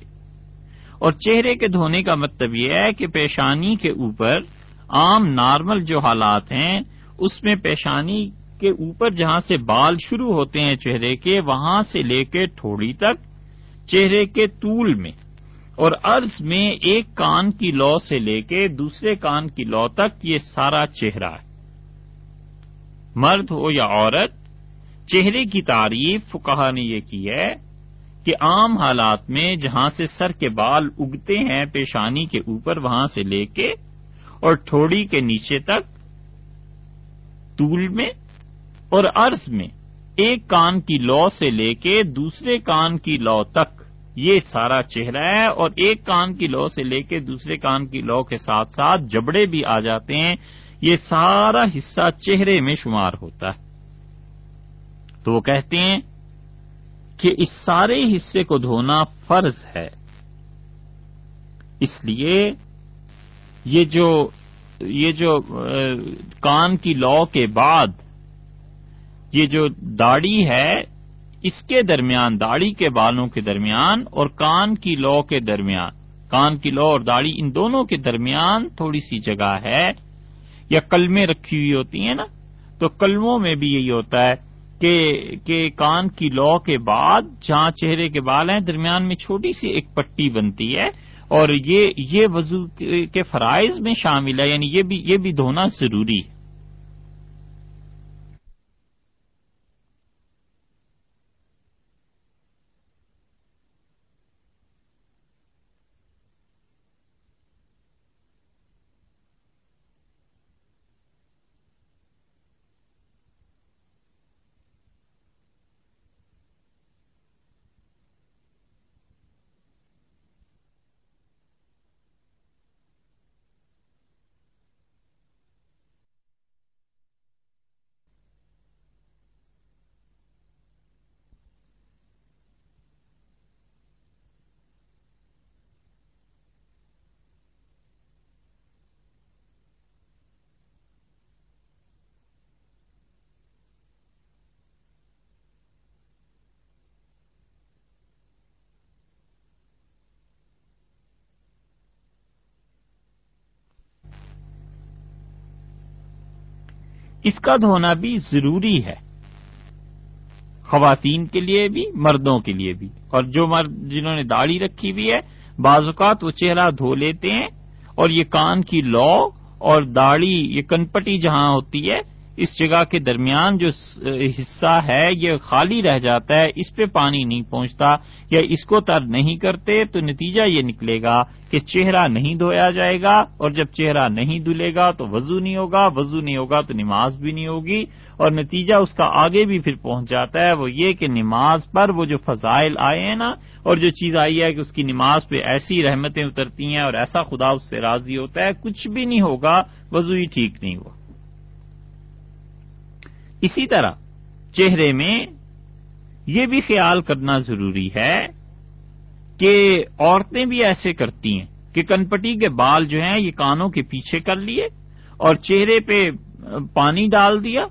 اور چہرے کے دھونے کا مطلب یہ ہے کہ پیشانی کے اوپر عام نارمل جو حالات ہیں، اس میں پیشانی کے اوپر جہاں سے بال شروع ہوتے ہیں چہرے کے، وہاں سے لے کے تھوڑی تک چہرے کے طول میں۔ اور عرض میں ایک کان کی لو سے لے کے دوسرے کان کی لو تک یہ سارا چہرہ ہے۔ مرد ہو یا عورت چہرے کی تعریف فکہ نے یہ کی ہے کہ عام حالات میں جہاں سے سر کے بال اگتے ہیں پیشانی کے اوپر وہاں سے لے کے اور ٹھوڑی کے نیچے تک طول میں اور عرض میں ایک کان کی لو سے لے کے دوسرے کان کی لو تک یہ سارا چہرہ ہے اور ایک کان کی لو سے لے کے دوسرے کان کی لو کے ساتھ ساتھ جبڑے بھی آ جاتے ہیں، یہ سارا حصہ چہرے میں شمار ہوتا ہے۔ تو وہ کہتے ہیں کہ اس سارے حصے کو دھونا فرض ہے۔ اس لیے یہ جو یہ جو کان کی لو کے بعد یہ جو داڑھی ہے، اس کے درمیان، داڑھی کے بالوں کے درمیان اور کان کی لو کے درمیان، کان کی لو اور داڑھی ان دونوں کے درمیان تھوڑی سی جگہ ہے، یا کلمیں رکھی ہوئی ہوتی ہیں نا، تو کلموں میں بھی یہی ہوتا ہے۔ کہ کہ کان کی لو کے بعد جہاں چہرے کے بال ہیں، درمیان میں چھوٹی سی ایک پٹی بنتی ہے اور یہ یہ وضو کے فرائض میں شامل ہے یعنی یہ بھی یہ بھی دھونا ضروری ہے۔ اس کا دھونا بھی ضروری ہے۔ خواتین کے لیے بھی، مردوں کے لیے بھی۔ اور جو مرد جنہوں نے داڑھی رکھی ہوئی ہے، بعض اوقات وہ چہرہ دھو لیتے ہیں اور یہ کان کی لو اور داڑھی، یہ کنپٹی جہاں ہوتی ہے اس جگہ کے درمیان جو حصہ ہے، یہ خالی رہ جاتا ہے، اس پہ پانی نہیں پہنچتا یا اس کو تر نہیں کرتے، تو نتیجہ یہ نکلے گا کہ چہرہ نہیں دھویا جائے گا اور جب چہرہ نہیں دھلے گا تو وضو نہیں ہوگا، وضو نہیں ہوگا تو نماز بھی نہیں ہوگی اور نتیجہ اس کا آگے بھی پھر پہنچ جاتا ہے، وہ یہ کہ نماز پر وہ جو فضائل آئے ہیں نا اور جو چیز آئی ہے کہ اس کی نماز پہ ایسی رحمتیں اترتی ہیں اور ایسا خدا اس سے راضی ہوتا ہے، کچھ بھی نہیں ہوگا، وضو ہی ٹھیک نہیں ہوا۔ اسی طرح چہرے میں یہ بھی خیال کرنا ضروری ہے کہ عورتیں بھی ایسے کرتی ہیں کہ کنپٹی کے بال جو ہیں یہ کانوں کے پیچھے کر لیے اور چہرے پہ پانی ڈال دیا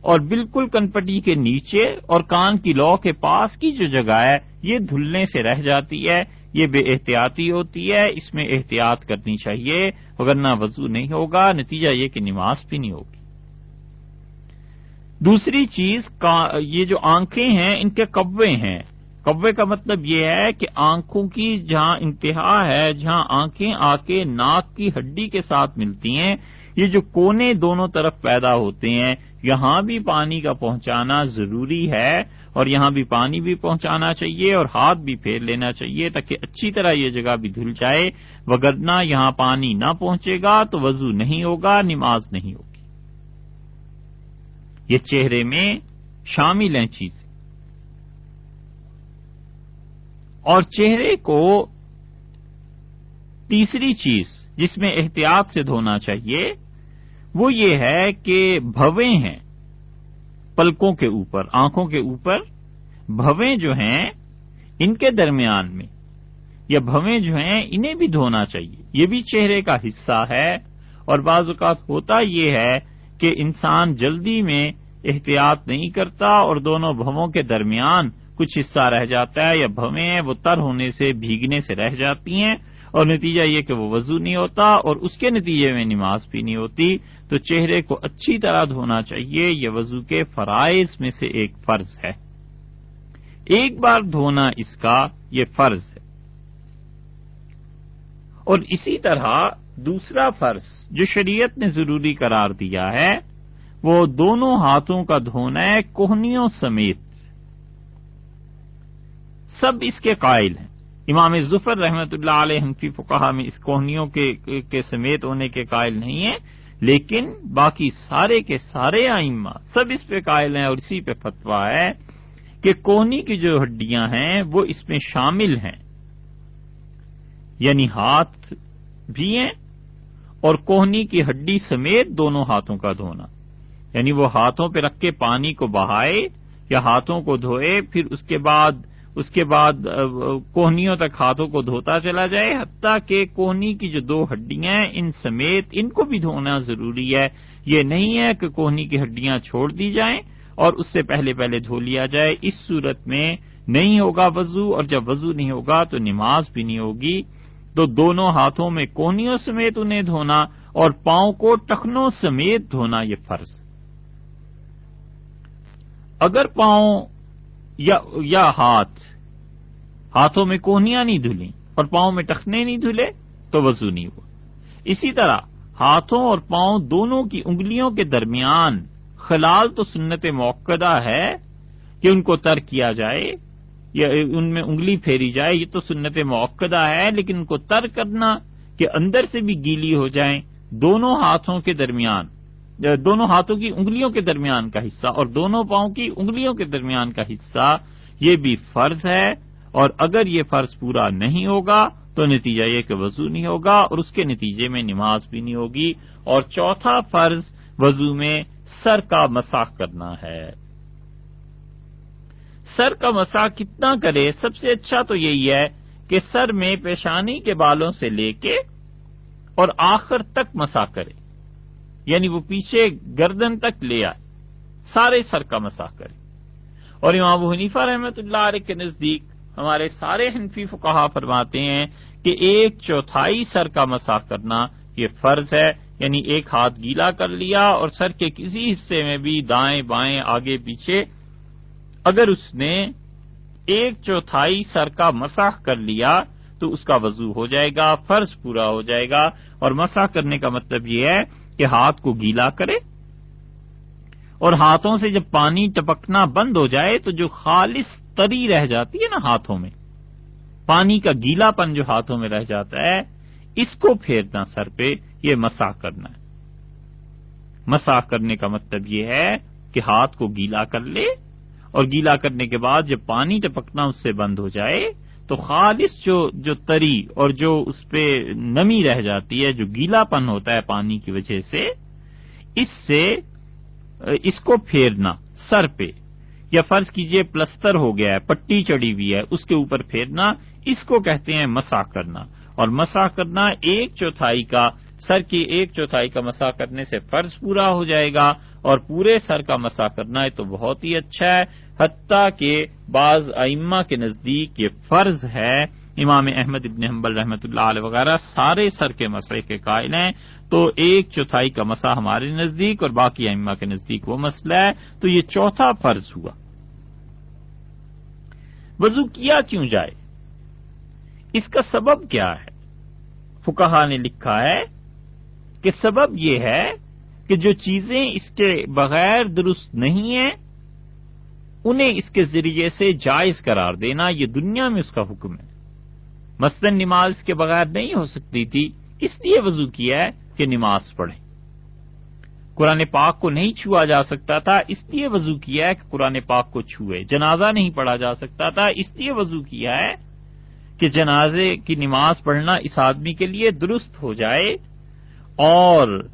اور بالکل کنپٹی کے نیچے اور کان کی لو کے پاس کی جو جگہ ہے یہ دھلنے سے رہ جاتی ہے، یہ بے احتیاطی ہوتی ہے، اس میں احتیاط کرنی چاہیے وغیرہ وضو نہیں ہوگا، نتیجہ یہ کہ نماز بھی نہیں ہوگی۔ دوسری چیز یہ جو آنکھیں ہیں، ان کے کبے ہیں۔ کبے کا مطلب یہ ہے کہ آنکھوں کی جہاں انتہا ہے، جہاں آنکھیں آ کے ناک کی ہڈی کے ساتھ ملتی ہیں، یہ جو کونے دونوں طرف پیدا ہوتے ہیں، یہاں بھی پانی کا پہنچانا ضروری ہے، اور یہاں بھی پانی بھی پہنچانا چاہیے، اور ہاتھ بھی پھیر لینا چاہیے تاکہ اچھی طرح یہ جگہ بھی دھل جائے۔ وگرنہ یہاں پانی نہ پہنچے گا تو وضو نہیں ہوگا، نماز نہیں ہوگی۔ یہ چہرے میں شامل ہیں چیزیں۔ اور چہرے کو تیسری چیز جس میں احتیاط سے دھونا چاہیے، وہ یہ ہے کہ بھویں ہیں۔ پلکوں کے اوپر، آنکھوں کے اوپر بھویں جو ہیں، ان کے درمیان میں، یا بھویں جو ہیں، انہیں بھی دھونا چاہیے۔ یہ بھی چہرے کا حصہ ہے۔ اور بعض اوقات ہوتا یہ ہے کہ انسان جلدی میں احتیاط نہیں کرتا اور دونوں بھووں کے درمیان کچھ حصہ رہ جاتا ہے یا بھویں وہ تر ہونے سے بھیگنے سے رہ جاتی ہیں اور نتیجہ یہ کہ وہ وضو نہیں ہوتا اور اس کے نتیجے میں نماز بھی نہیں ہوتی، تو چہرے کو اچھی طرح دھونا چاہیے، یہ وضو کے فرائض میں سے ایک فرض ہے۔ ایک بار دھونا اس کا یہ فرض ہے۔ اور اسی طرح دوسرا فرض جو شریعت نے ضروری قرار دیا ہے، وہ دونوں ہاتھوں کا دھونا ہے، کوہنیوں سمیت۔ سب اس کے قائل ہیں۔ امام ظفر رحمت اللہ علیہ حنفی فقہ میں اس کوہنیوں کے کے سمیت ہونے کے قائل نہیں ہیں، لیکن باقی سارے کے سارے آئمہ سب اس پہ قائل ہیں اور اسی پہ فتوا ہے کہ کونی کی جو ہڈیاں ہیں، وہ اس میں شامل ہیں۔ یعنی ہاتھ بھی ہیں اور کوہنی کی ہڈی سمیت دونوں ہاتھوں کا دھونا۔ یعنی وہ ہاتھوں پہ رکھ کے پانی کو بہائے یا ہاتھوں کو دھوئے، پھر اس کے بعد، اس کے بعد کوہنیوں تک ہاتھوں کو دھوتا چلا جائے، حتیٰ کہ کوہنی کی جو دو ہڈیاں ہیں، ان سمیت ان کو بھی دھونا ضروری ہے۔ یہ نہیں ہے کہ کوہنی کی ہڈیاں چھوڑ دی جائیں اور اس سے پہلے پہلے دھو لیا جائے۔ اس صورت میں نہیں ہوگا وضو، اور جب وضو نہیں ہوگا تو نماز بھی نہیں ہوگی۔ تو دونوں ہاتھوں میں کونیوں سمیت انہیں دھونا اور پاؤں کو ٹخنوں سمیت دھونا یہ فرض اگر پاؤں یا یا ہاتھ ہاتھوں میں کوہنیاں نہیں دھلیں اور پاؤں میں ٹخنے نہیں دھلے تو وضو نہیں ہوا۔ اسی طرح ہاتھوں اور پاؤں دونوں کی انگلیوں کے درمیان خلال تو سنت موقع ہے کہ ان کو ترک کیا جائے یا ان میں انگلی پھیری جائے، یہ تو سنت موقع ہے، لیکن ان کو ترک کرنا کہ اندر سے بھی گیلی ہو جائیں دونوں ہاتھوں کے درمیان دونوں ہاتھوں کی انگلیوں کے درمیان کا حصہ اور دونوں پاؤں کی انگلیوں کے درمیان کا حصہ، یہ بھی فرض ہے۔ اور اگر یہ فرض پورا نہیں ہوگا تو نتیجہ یہ کہ وضو نہیں ہوگا اور اس کے نتیجے میں نماز بھی نہیں ہوگی۔ اور چوتھا فرض وضو میں سر کا مساح کرنا ہے۔ سر کا مساح کتنا کرے، سب سے اچھا تو یہی ہے کہ سر میں پیشانی کے بالوں سے لے کے اور آخر تک مسا کرے۔ یعنی وہ پیچھے گردن تک لے آئے، سارے سر کا مسا کرے۔ اور امام حنیفہ رحمت اللہ علیہ کے نزدیک ہمارے سارے حنفی فقہا فرماتے ہیں کہ ایک چوتھائی سر کا مسا کرنا یہ فرض ہے یعنی ایک ہاتھ گیلا کر لیا اور سر کے کسی حصے میں بھی دائیں بائیں آگے پیچھے اگر اس نے ایک چوتھائی سر کا مساح کر لیا تو اس کا وضو ہو جائے گا، فرض پورا ہو جائے گا، اور مساح کرنے کا مطلب یہ ہے کہ ہاتھ کو گیلا کرے۔ اور ہاتھوں سے جب پانی ٹپکنا بند ہو جائے تو جو خالص تری رہ جاتی ہے نا ہاتھوں میں، پانی کا گیلا پن جو ہاتھوں میں رہ جاتا ہے، اس کو پھیرنا سر پہ، یہ مساح کرنا ہے۔ مساح کرنے کا مطلب یہ ہے کہ ہاتھ کو گیلا کر لے۔ اور گیلا کرنے کے بعد جب پانی ٹپکنا اس سے بند ہو جائے، تو خالص جو جو تری اور جو اس پہ نمی رہ جاتی ہے، جو گیلا پن ہوتا ہے پانی کی وجہ سے، اس سے، اس کو پھیرنا سر پہ، یا فرض کیجیے پلستر ہو گیا ہے، پٹی چڑی ہوئی ہے، اس کے اوپر پھیرنا، اس کو کہتے ہیں مسا کرنا۔ اور مسا کرنا ایک چوتھائی کا، سر کی ایک چوتھائی کا مسا کرنے سے فرض پورا ہو جائے گا۔ اور پورے سر کا مسا کرنا ہے تو بہت ہی اچھا ہے، حتیٰ کہ بعض ائمہ کے نزدیک یہ فرض ہے۔ امام احمد ابن حنبل رحمۃ اللہ علیہ وغیرہ سارے سر کے مسئلے کے قائل ہیں۔ تو ایک چوتھائی کا مسا ہمارے نزدیک اور باقی ائمہ کے نزدیک وہ مسئلہ ہے۔ تو یہ چوتھا فرض ہوا۔ وضو کیا کیوں جائے؟ اس کا سبب کیا ہے؟ فکہ نے لکھا ہے کہ سبب یہ ہے کہ جو چیزیں اس کے بغیر درست نہیں ہیں، انہیں اس کے ذریعے سے جائز قرار دینا یہ دنیا میں اس کا حکم ہے۔ مثلاً نماز کے بغیر نہیں ہو سکتی تھی، اس لیے وضو کیا ہے کہ نماز پڑھیں۔ قرآن پاک کو نہیں چھوا جا سکتا تھا، اس لیے وضو کیا ہے کہ قرآن پاک کو چھوئے۔ جنازہ نہیں پڑھا جا سکتا تھا، اس لیے وضو کیا ہے کہ جنازے کی نماز پڑھنا اس آدمی کے لیے درست ہو جائے اور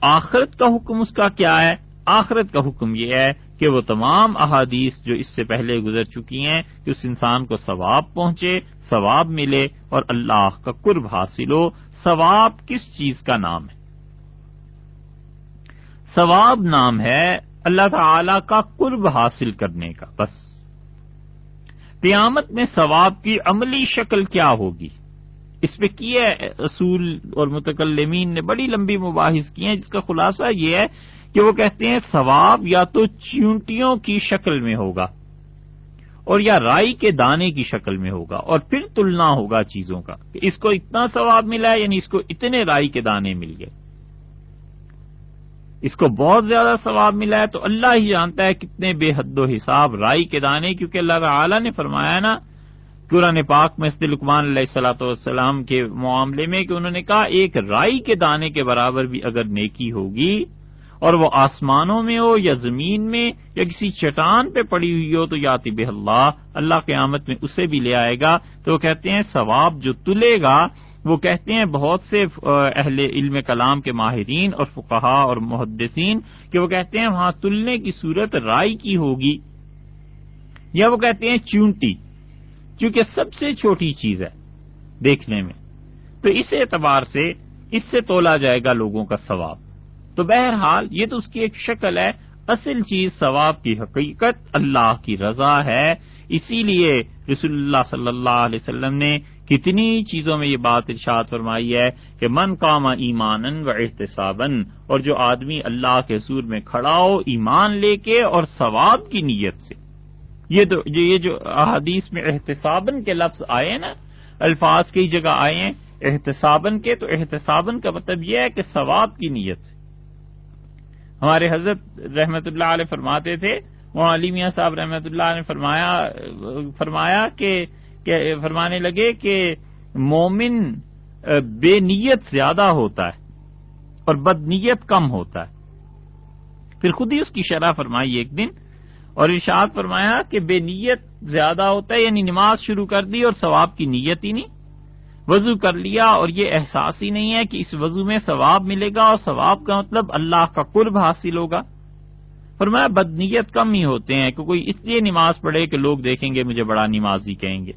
آخرت کا حکم اس کا کیا ہے؟ آخرت کا حکم یہ ہے کہ وہ تمام احادیث جو اس سے پہلے گزر چکی ہیں، کہ اس انسان کو ثواب پہنچے، ثواب ملے اور اللہ کا قرب حاصل ہو۔ ثواب کس چیز کا نام ہے؟ ثواب نام ہے اللہ تعالی کا قرب حاصل کرنے کا، بس۔ قیامت میں ثواب کی عملی شکل کیا ہوگی؟ اس پہ کیا اصول اور متکلمین نے بڑی لمبی مباحث کی ہیں، جس کا خلاصہ یہ ہے کہ وہ کہتے ہیں ثواب یا تو چونٹیوں کی شکل میں ہوگا اور یا رائی کے دانے کی شکل میں ہوگا اور پھر تلنا ہوگا چیزوں کا کہ اس کو اتنا ثواب ملا ہے یعنی اس کو اتنے رائی کے دانے مل گئے۔ اس کو بہت زیادہ ثواب ملا ہے تو اللہ ہی جانتا ہے کتنے بے حد و حساب رائی کے دانے، کیونکہ اللہ تعالی نے فرمایا نا قرآن پاک میں لکمان علیہ السلاۃ والسلام کے معاملے میں کہ انہوں نے کہا، ایک رائی کے دانے کے برابر بھی اگر نیکی ہوگی اور وہ آسمانوں میں ہو یا زمین میں یا کسی چٹان پہ پڑی ہوئی ہو تو یاتی بہ اللہ اللہ قیامت میں اسے بھی لے آئے گا۔ تو وہ کہتے ہیں، ثواب جو تلے گا، وہ کہتے ہیں بہت سے اہل علم کلام کے ماہرین اور فقہا اور محدثین کہ وہ کہتے ہیں، وہاں تلنے کی صورت رائی کی ہوگی۔ یا وہ کہتے ہیں، چونٹی۔ چونکہ سب سے چھوٹی چیز ہے دیکھنے میں۔ تو اس اعتبار سے اس سے تولا جائے گا لوگوں کا ثواب۔ تو بہرحال یہ تو اس کی ایک شکل ہے، اصل چیز ثواب کی حقیقت اللہ کی رضا ہے۔ اسی لیے رسول اللہ صلی اللہ علیہ وسلم نے کتنی چیزوں میں یہ بات ارشاد فرمائی ہے کہ من کام ایمان و احتسابن اور جو آدمی اللہ کے سور میں کھڑا ہو ایمان لے کے اور ثواب کی نیت سے یہ تو یہ جو احادیث میں احتسابن کے لفظ آئے نا، الفاظ کئی جگہ آئے ہیں احتسابن کے، تو احتسابن کا مطلب یہ ہے کہ ثواب کی نیت سے۔ ہمارے حضرت رحمت اللہ علیہ فرماتے تھے وہ علی میاں صاحب رحمت اللہ نے فرمایا فرمایا کہ فرمانے لگے کہ مومن بے نیت زیادہ ہوتا ہے اور بد نیت کم ہوتا ہے۔ پھر خود ہی اس کی شرح فرمائی ایک دن اور ارشاد فرمایا کہ بے نیت زیادہ ہوتا ہے یعنی نماز شروع کر دی اور ثواب کی نیت ہی نہیں۔ وضو کر لیا اور یہ احساس ہی نہیں ہے کہ اس وضو میں ثواب ملے گا اور ثواب کا مطلب اللہ کا قرب حاصل ہوگا۔ فرمایا بدنیت کم ہی ہوتے ہیں کہ کوئی اس لیے نماز پڑھے کہ لوگ دیکھیں گے، مجھے بڑا نمازی کہیں گے۔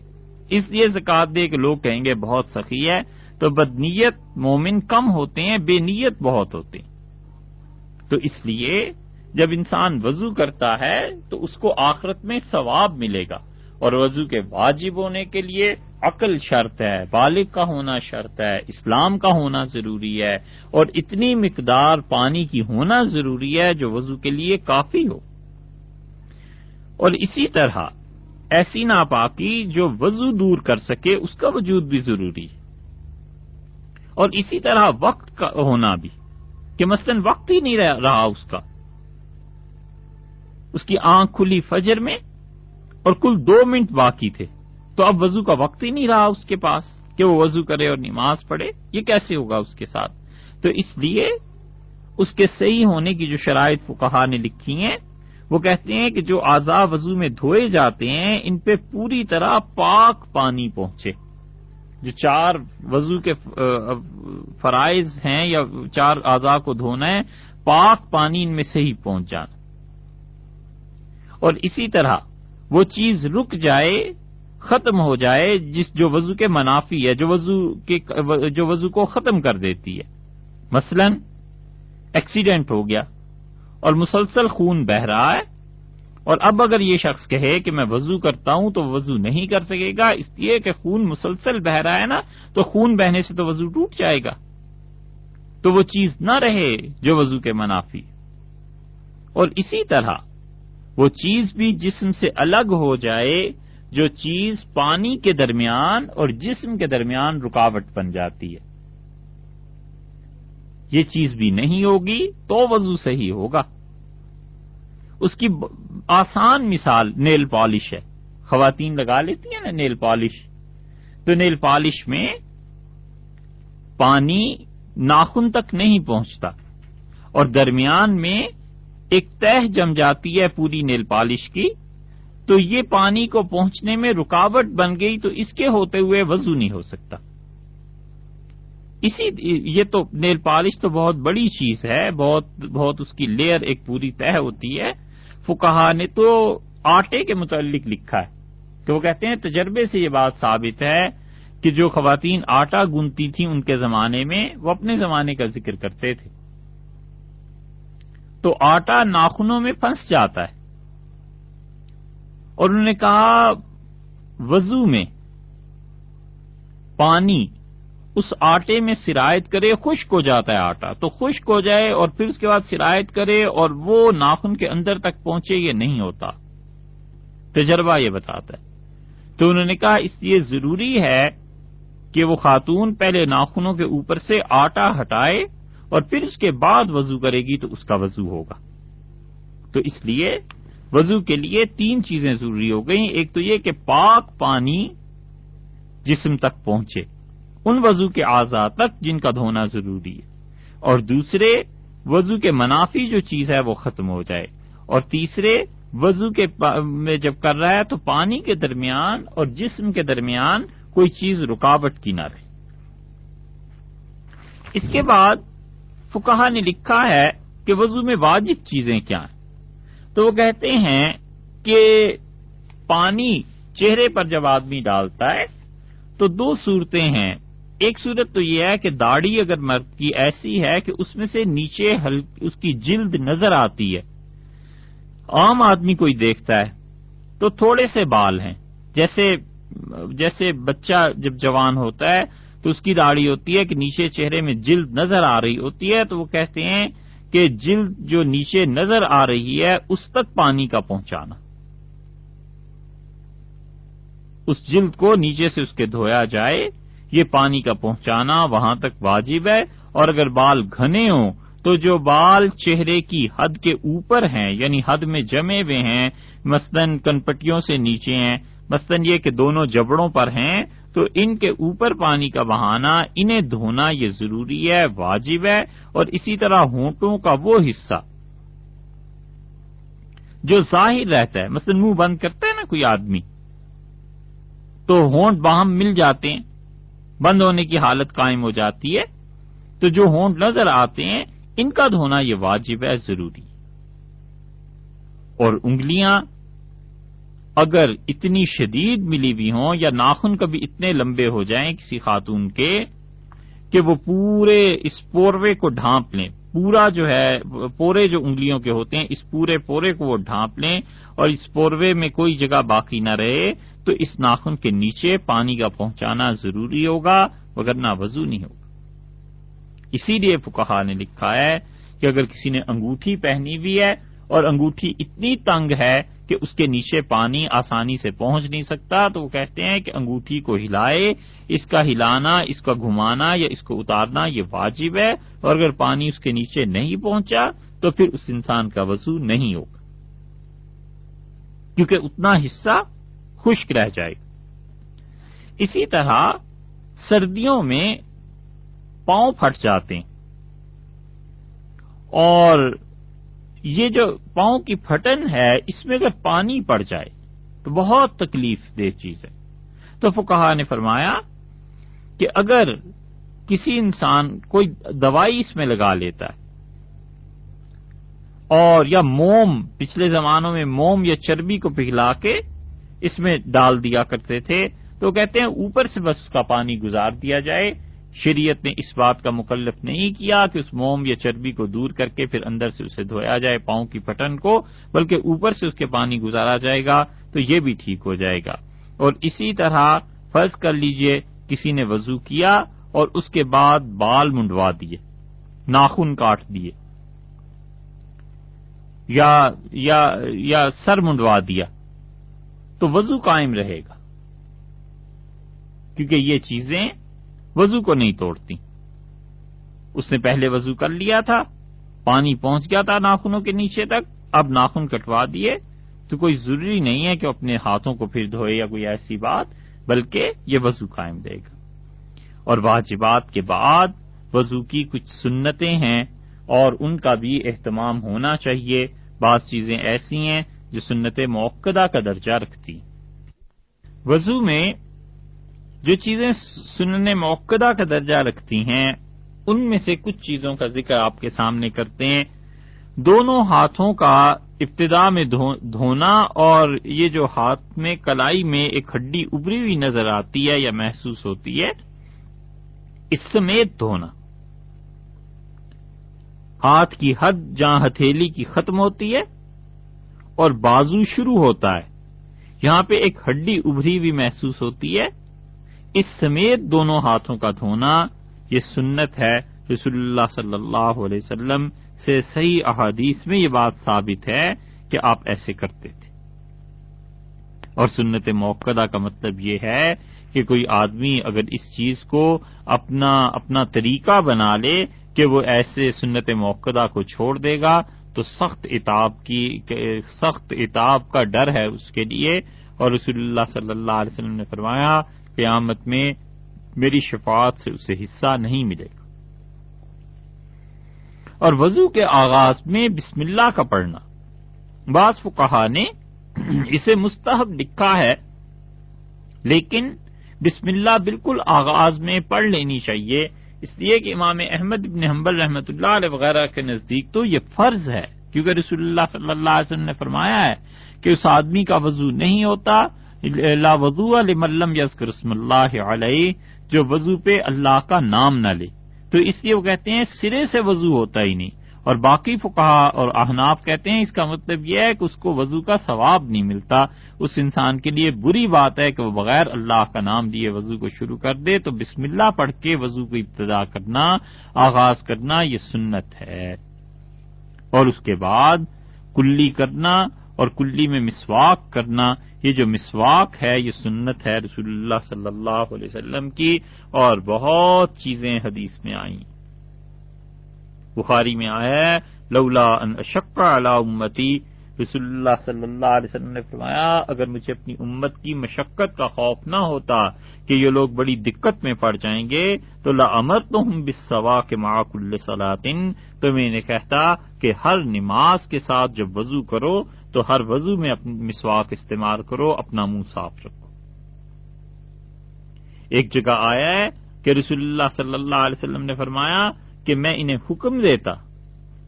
اس لیے زکات دے کہ لوگ کہیں گے، بہت سخی ہے۔ تو بدنیت مومن کم ہوتے ہیں، بے نیت بہت ہوتے ہیں۔ تو اس لیے جب انسان وضو کرتا ہے تو اس کو آخرت میں ثواب ملے گا اور وضو کے واجب ہونے کے لیے عقل شرط ہے، بالغ کا ہونا شرط ہے، اسلام کا ہونا ضروری ہے اور اتنی مقدار پانی کی ہونا ضروری ہے جو وضو کے لیے کافی ہو۔ اور اسی طرح ایسی ناپاکی جو وضو دور کر سکے اس کا وجود بھی ضروری ہے۔ اور اسی طرح وقت کا ہونا بھی، کہ مثلا وقت ہی نہیں رہا اس کا۔ اس کی آنکھ کھلی فجر میں اور کل دو منٹ باقی تھے۔ تو اب وضو کا وقت ہی نہیں رہا اس کے پاس کہ وہ وضو کرے اور نماز پڑھے۔ یہ کیسے ہوگا اس کے ساتھ؟ تو اس لیے اس کے صحیح ہونے کی جو شرائط فکہ نے لکھی ہیں، وہ کہتے ہیں کہ جو آزا وضو میں دھوئے جاتے ہیں، ان پہ پوری طرح پاک پانی پہنچے۔ جو چار وضو کے فرائض ہیں یا چار اعضاء کو دھونا ہے، پاک پانی ان میں سے ہی پہنچ جانا اور اسی طرح وہ چیز رک جائے، ختم ہو جائے جس جو وضو کے منافی ہے، جو وضو کے جو وضو کو ختم کر دیتی ہے۔ مثلا ایکسیڈنٹ ہو گیا اور مسلسل خون بہ رہا ہے اور اب اگر یہ شخص کہے کہ میں وضو کرتا ہوں تو وضو نہیں کر سکے گا، اس لیے کہ خون مسلسل بہ رہا ہے نا، تو خون بہنے سے تو وضو ٹوٹ جائے گا۔ تو وہ چیز نہ رہے جو وضو کے منافی۔ اور اسی طرح وہ چیز بھی جسم سے الگ ہو جائے جو چیز پانی کے درمیان اور جسم کے درمیان رکاوٹ بن جاتی ہے۔ یہ چیز بھی نہیں ہوگی تو وضو صحیح ہوگا۔ اس کی آسان مثال نیل پالش ہے۔ خواتین لگا لیتی ہیں نا نیل پالش۔ تو نیل پالش میں پانی ناخن تک نہیں پہنچتا اور درمیان میں ایک تہ جم جاتی ہے پوری نیل پالش کی، تو یہ پانی کو پہنچنے میں رکاوٹ بن گئی تو اس کے ہوتے ہوئے وضو نہیں ہو سکتا۔ اسی یہ تو نیل پالش تو بہت بڑی چیز ہے، بہت بہت اس کی لیئر ایک پوری طے ہوتی ہے۔ فکہ نے تو آٹے کے متعلق لکھا ہے کہ وہ کہتے ہیں تجربے سے یہ بات ثابت ہے کہ جو خواتین آٹا گنتی تھیں ان کے زمانے میں، وہ اپنے زمانے کا ذکر کرتے تھے۔ تو آٹا ناخنوں میں پھنس جاتا ہے۔ اور انہوں نے کہا، وضو میں پانی اس آٹے میں سرایت کرے، خشک ہو جاتا ہے آٹا۔ تو خشک ہو جائے اور پھر اس کے بعد سرایت کرے اور وہ ناخن کے اندر تک پہنچے، یہ نہیں ہوتا۔ تجربہ یہ بتاتا ہے۔ تو انہوں نے کہا، اس لیے ضروری ہے کہ وہ خاتون پہلے ناخنوں کے اوپر سے آٹا ہٹائے اور پھر اس کے بعد وضو کرے گی تو اس کا وضو ہوگا۔ تو اس لیے وضو کے لیے تین چیزیں ضروری ہو گئیں۔ ایک تو یہ کہ پاک پانی جسم تک پہنچے، ان وضو کے اعضاء تک جن کا دھونا ضروری ہے۔ اور دوسرے، وضو کے منافی جو چیز ہے وہ ختم ہو جائے۔ اور تیسرے، وضو کے میں جب کر رہا ہے تو پانی کے درمیان اور جسم کے درمیان کوئی چیز رکاوٹ کی نہ رہے۔ اس کے بعد فکہ نے لکھا ہے کہ وضو میں واجب چیزیں کیا ہیں؟ تو وہ کہتے ہیں کہ پانی چہرے پر جب آدمی ڈالتا ہے، تو دو صورتیں ہیں۔ ایک صورت تو یہ ہے کہ داڑھی اگر مرد کی ایسی ہے کہ اس میں سے نیچے اس کی جلد نظر آتی ہے۔ عام آدمی کوئی دیکھتا ہے، تو تھوڑے سے بال ہیں۔ جیسے جیسے بچہ جب جوان ہوتا ہے تو اس کی داڑھی ہوتی ہے کہ نیچے چہرے میں جلد نظر آ رہی ہوتی ہے، تو وہ کہتے ہیں کہ جلد جو نیچے نظر آ رہی ہے، اس تک پانی کا پہنچانا۔ اس جلد کو نیچے سے اس کے دھویا جائے، یہ پانی کا پہنچانا وہاں تک واجب ہے۔ اور اگر بال گھنے ہوں، تو جو بال چہرے کی حد کے اوپر ہیں یعنی حد میں جمے ہوئے ہیں، مثلاً کنپٹیوں سے نیچے ہیں، مثلاً یہ کہ دونوں جبڑوں پر ہیں تو ان کے اوپر پانی کا بہانا انہیں دھونا یہ ضروری ہے، واجب ہے، اور اسی طرح ہونٹوں کا وہ حصہ جو ظاہر رہتا ہے، مثلاً منہ بند کرتا ہے نا کوئی آدمی، تو ہونٹ باہم مل جاتے ہیں، بند ہونے کی حالت قائم ہو جاتی ہے، تو جو ہونٹ نظر آتے ہیں، ان کا دھونا یہ واجب ہے، ضروری۔ اور انگلیاں اگر اتنی شدید ملی ہوئی ہوں یا ناخن کبھی اتنے لمبے ہو جائیں کسی خاتون کے، کہ وہ پورے اس پوروے کو ڈھانپ لیں، پورا جو ہے، پورے جو انگلیوں کے ہوتے ہیں، اس پورے پورے کو وہ ڈھانپ لیں اور اس پوروے میں کوئی جگہ باقی نہ رہے، تو اس ناخن کے نیچے پانی کا پہنچانا ضروری ہوگا وغیرہ وضو نہیں ہوگا۔ اسی لیے فکہ نے لکھا ہے کہ اگر کسی نے انگوٹھی پہنی ہوئی ہے اور انگوٹھی اتنی تنگ ہے کہ اس کے نیچے پانی آسانی سے پہنچ نہیں سکتا، تو وہ کہتے ہیں کہ انگوٹھی کو ہلائے، اس کا ہلانا، اس کا گھمانا یا اس کو اتارنا یہ واجب ہے، اور اگر پانی اس کے نیچے نہیں پہنچا تو پھر اس انسان کا وضو نہیں ہوگا۔ کیونکہ اتنا حصہ خشک رہ جائے۔ گا اسی طرح سردیوں میں پاؤں پھٹ جاتے ہیں اور یہ جو پاؤں کی پھٹن ہے، اس میں اگر پانی پڑ جائے، تو بہت تکلیف دہ چیز ہے۔ تو فکہ نے فرمایا کہ اگر کسی انسان کوئی دوائی اس میں لگا لیتا ہے، اور یا موم، پچھلے زمانوں میں موم یا چربی کو پگھلا کے اس میں ڈال دیا کرتے تھے، تو کہتے ہیں اوپر سے بس اس کا پانی گزار دیا جائے شریعت نے اس بات کا مکلف نہیں کیا کہ اس موم یا چربی کو دور کر کے پھر اندر سے اسے دھویا جائے، پاؤں کی پٹن کو، بلکہ اوپر سے اس کے پانی گزارا جائے گا تو یہ بھی ٹھیک ہو جائے گا۔ اور اسی طرح فرض کر لیجیے کسی نے وضو کیا اور اس کے بعد بال منڈوا دیے، ناخن کاٹ دیے، یا یا یا سر منڈوا دیا، تو وضو قائم رہے گا۔ کیونکہ یہ چیزیں وضو کو نہیں توڑتی۔ اس نے پہلے وضو کر لیا تھا، پانی پہنچ گیا تھا ناخنوں کے نیچے تک، اب ناخن کٹوا دیے۔ تو کوئی ضروری نہیں ہے کہ اپنے ہاتھوں کو پھر دھوئے یا کوئی ایسی بات، بلکہ یہ وضو قائم دے گا۔ اور واجبات کے بعد وضو کی کچھ سنتیں ہیں، اور ان کا بھی اہتمام ہونا چاہیے۔ بعض چیزیں ایسی ہیں جو سنت موقع کا درجہ رکھتی۔ وضو میں جو چیزیں سننے موقع کا درجہ رکھتی ہیں، ان میں سے کچھ چیزوں کا ذکر آپ کے سامنے کرتے ہیں۔ دونوں ہاتھوں کا ابتدا میں دھونا اور یہ جو ہاتھ میں کلائی میں ایک ہڈی ابری ہوئی نظر آتی ہے یا محسوس ہوتی ہے، اس سمیت دھونا۔ ہاتھ کی حد جہاں ہتھیلی کی ختم ہوتی ہے اور بازو شروع ہوتا ہے، یہاں پہ ایک ہڈی ابری ہوئی محسوس ہوتی ہے۔ اس سمیت دونوں ہاتھوں کا دھونا، یہ سنت ہے، رسول اللہ صلی اللہ علیہ وسلم سے صحیح احادیث میں یہ بات ثابت ہے کہ آپ ایسے کرتے تھے۔ اور سنت موقع کا مطلب یہ ہے کہ کوئی آدمی اگر اس چیز کو اپنا اپنا طریقہ بنا لے کہ وہ ایسے سنت موقع کو چھوڑ دے گا، تو سخت اتاب کی، سخت اتاب کا ڈر ہے اس کے لیے۔ اور رسول اللہ صلی اللہ علیہ وسلم نے فرمایا قیامت میں میری شفاعت سے اسے حصہ نہیں ملے گا۔ اور وضو کے آغاز میں بسم اللہ کا پڑھنا۔ بعض فقہا نے اسے مستحب لکھا ہے، لیکن بسم اللہ بالکل آغاز میں پڑھ لینی چاہیے۔ اس لیے کہ امام احمد ابن حنبل رحمۃ اللہ علیہ وغیرہ کے نزدیک تو یہ فرض ہے، کیونکہ رسول اللہ صلی اللہ علیہ وسلم نے فرمایا ہے کہ اس آدمی کا وضو نہیں ہوتا لا وضو ملم یزکر اسم اللہ علیہ، جو وضو پہ اللہ کا نام نہ لے۔ تو اس لیے وہ کہتے ہیں سرے سے وضو ہوتا ہی نہیں۔ اور باقی فکا اور احناف کہتے ہیں اس کا مطلب یہ ہے کہ اس کو وضو کا ثواب نہیں ملتا۔ اس انسان کے لیے بری بات ہے کہ وہ بغیر اللہ کا نام دیے وضو کو شروع کر دے۔ تو بسم اللہ پڑھ کے وضو کو ابتدا کرنا، آغاز کرنا یہ سنت ہے۔ اور اس کے بعد کلی کرنا اور کلی میں مسواک کرنا، یہ جو مسواک ہے، یہ سنت ہے رسول اللہ صلی اللہ علیہ وسلم کی، اور بہت چیزیں حدیث میں آئیں۔ بخاری میں آیا ہے، لولا ان اشق علی امتی رسول اللہ صلی اللہ علیہ وسلم نے فرمایا، اگر مجھے اپنی امت کی مشقت کا خوف نہ ہوتا کہ یہ لوگ بڑی دقت میں پڑ جائیں گے، تو لا امر تو ہوں بسوا کے معاق سلاطن تو میں نے کہتا کہ ہر نماز کے ساتھ جب وضو کرو، تو ہر وضو میں اپنی مسواک استعمال کرو، اپنا منہ صاف رکھو۔ ایک جگہ آیا ہے کہ رسول اللہ صلی اللہ علیہ وسلم نے فرمایا کہ میں انہیں حکم دیتا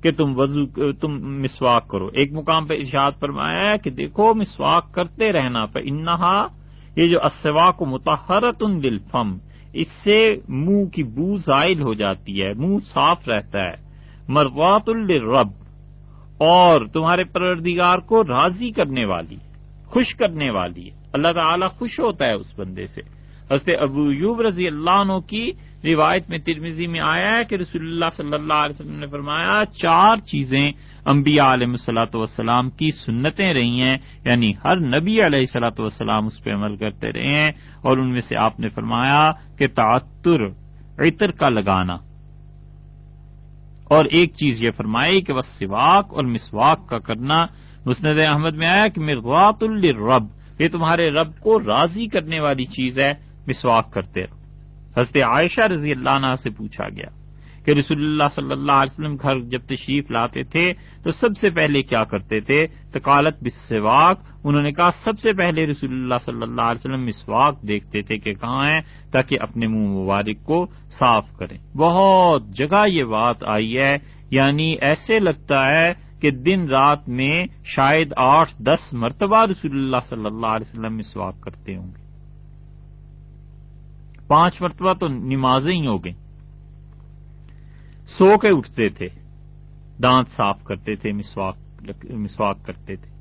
کہ تم وضو، تم مسواک کرو۔ ایک مقام پہ ارشاد فرمایا ہے کہ دیکھو، مسواک کرتے رہنا پہ انہا، یہ جو اسوا کو متحرت ان دل فم اس سے منہ کی بو زائل ہو جاتی ہے، منہ صاف رہتا ہے۔ مروات الرب اور تمہارے پروردگار کو راضی کرنے والی، خوش کرنے والی۔ اللہ تعالی خوش ہوتا ہے اس بندے سے۔ حضرت ابو یوب رضی اللہ عنہ کی روایت میں ترمیزی میں آیا ہے کہ رسول اللہ صلی اللہ علیہ وسلم نے فرمایا، چار چیزیں انبیاء علیہ السلاۃ والسلام کی سنتیں رہی ہیں یعنی ہر نبی علیہ السلاۃ والسلام اس پہ عمل کرتے رہے ہیں، اور ان میں سے آپ نے فرمایا کہ تعطر، عطر کا لگانا۔ اور ایک چیز یہ فرمائی کہ وہ سواک اور مسواک کا کرنا۔ مسند احمد میں آیا کہ مرغات الرب یہ تمہارے رب کو راضی کرنے والی چیز ہے، مسواک کرتے رہو۔ حضرت عائشہ رضی اللہ عنہ سے پوچھا گیا کہ رسول اللہ صلی اللہ علیہ وسلم گھر جب تشریف لاتے تھے تو سب سے پہلے کیا کرتے تھے؟ تکالت بسواک انہوں نے کہا، سب سے پہلے رسول اللہ صلی اللہ علیہ وسلم مسواک دیکھتے تھے کہ کہاں ہیں، تاکہ اپنے منہ مبارک کو صاف کریں۔ بہت جگہ یہ بات آئی ہے یعنی ایسے لگتا ہے کہ دن رات میں شاید آٹھ دس مرتبہ رسول اللہ صلی اللہ علیہ وسلم مسواک کرتے ہوں گے۔ پانچ مرتبہ تو نمازیں ہی ہو گئیں۔ سو کے اٹھتے تھے، دانت صاف کرتے تھے، مسواک کرتے تھے۔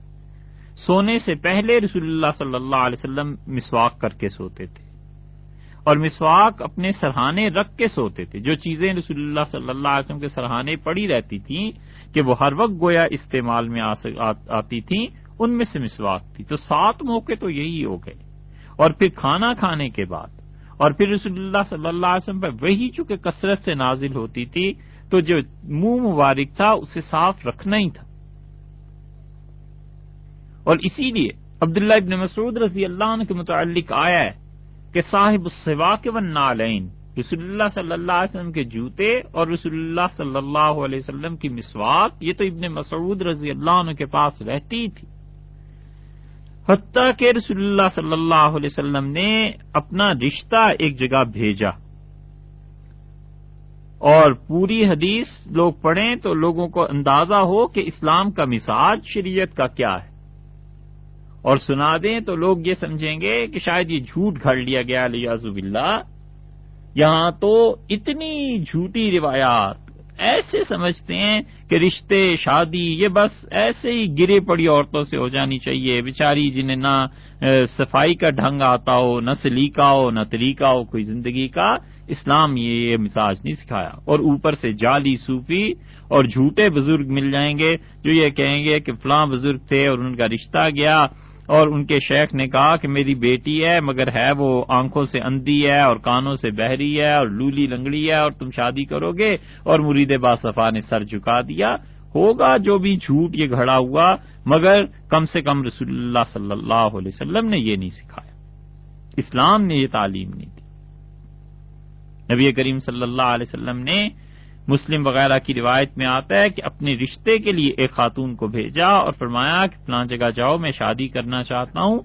سونے سے پہلے رسول اللہ صلی اللہ علیہ وسلم مسواک کر کے سوتے تھے۔ اور مسواک اپنے سرحانے رکھ کے سوتے تھے۔ جو چیزیں رسول اللہ صلی اللہ علیہ وسلم کے سرحانے پڑی رہتی تھیں کہ وہ ہر وقت گویا استعمال میں آتی تھیں، ان میں سے مسواک تھی۔ تو سات موقع تو یہی ہو گئے۔ اور پھر کھانا کھانے کے بعد اور پھر رسول اللہ صلی اللہ علیہ وسلم پر وہی چونکہ کثرت سے نازل ہوتی تھی، تو جو منہ مبارک تھا، اسے صاف رکھنا ہی تھا۔ اور اسی لیے عبداللہ ابن مسعود رضی اللہ عنہ کے متعلق آیا ہے کہ صاحب السوا کے ون نالین رسول اللہ صلی اللہ علیہ وسلم کے جوتے اور رسول اللہ صلی اللہ علیہ وسلم کی مسواک، یہ تو ابن مسعود رضی اللہ عنہ کے پاس رہتی تھی۔ حتیٰ کہ رسول اللہ صلی اللہ علیہ وسلم نے اپنا رشتہ ایک جگہ بھیجا۔ اور پوری حدیث لوگ پڑھیں تو لوگوں کو اندازہ ہو کہ اسلام کا مزاج شریعت کا کیا ہے۔ اور سنا دیں تو لوگ یہ سمجھیں گے کہ شاید یہ جھوٹ گھڑ لیا گیا علی اللہ یہاں تو اتنی جھوٹی روایات ایسے سمجھتے ہیں کہ رشتے، شادی، یہ بس ایسے ہی گرے پڑی عورتوں سے ہو جانی چاہیے۔ بیچاری جنہیں نہ صفائی کا ڈھنگ آتا ہو، نہ سلیقہ ہو، نہ طریقہ ہو، کوئی زندگی کا، اسلام یہ مزاج نہیں سکھایا۔ اور اوپر سے جعلی صوفی اور جھوٹے بزرگ مل جائیں گے جو یہ کہیں گے کہ فلاں بزرگ تھے اور ان کا رشتہ گیا۔ اور ان کے شیخ نے کہا کہ میری بیٹی ہے، مگر ہے وہ آنکھوں سے اندھی ہے اور کانوں سے بہری ہے اور لولی لنگڑی ہے اور تم شادی کرو گے اور مرید باصفا نے سر جھکا دیا۔ ہوگا جو بھی جھوٹ یہ گھڑا ہوا، مگر کم سے کم رسول اللہ صلی اللہ علیہ وسلم نے یہ نہیں سکھایا۔ اسلام نے یہ تعلیم نہیں دی۔ نبی کریم صلی اللہ علیہ وسلم نے مسلم وغیرہ کی روایت میں آتا ہے کہ اپنے رشتے کے لیے ایک خاتون کو بھیجا اور فرمایا کہ فلاں جگہ جاؤ، میں شادی کرنا چاہتا ہوں۔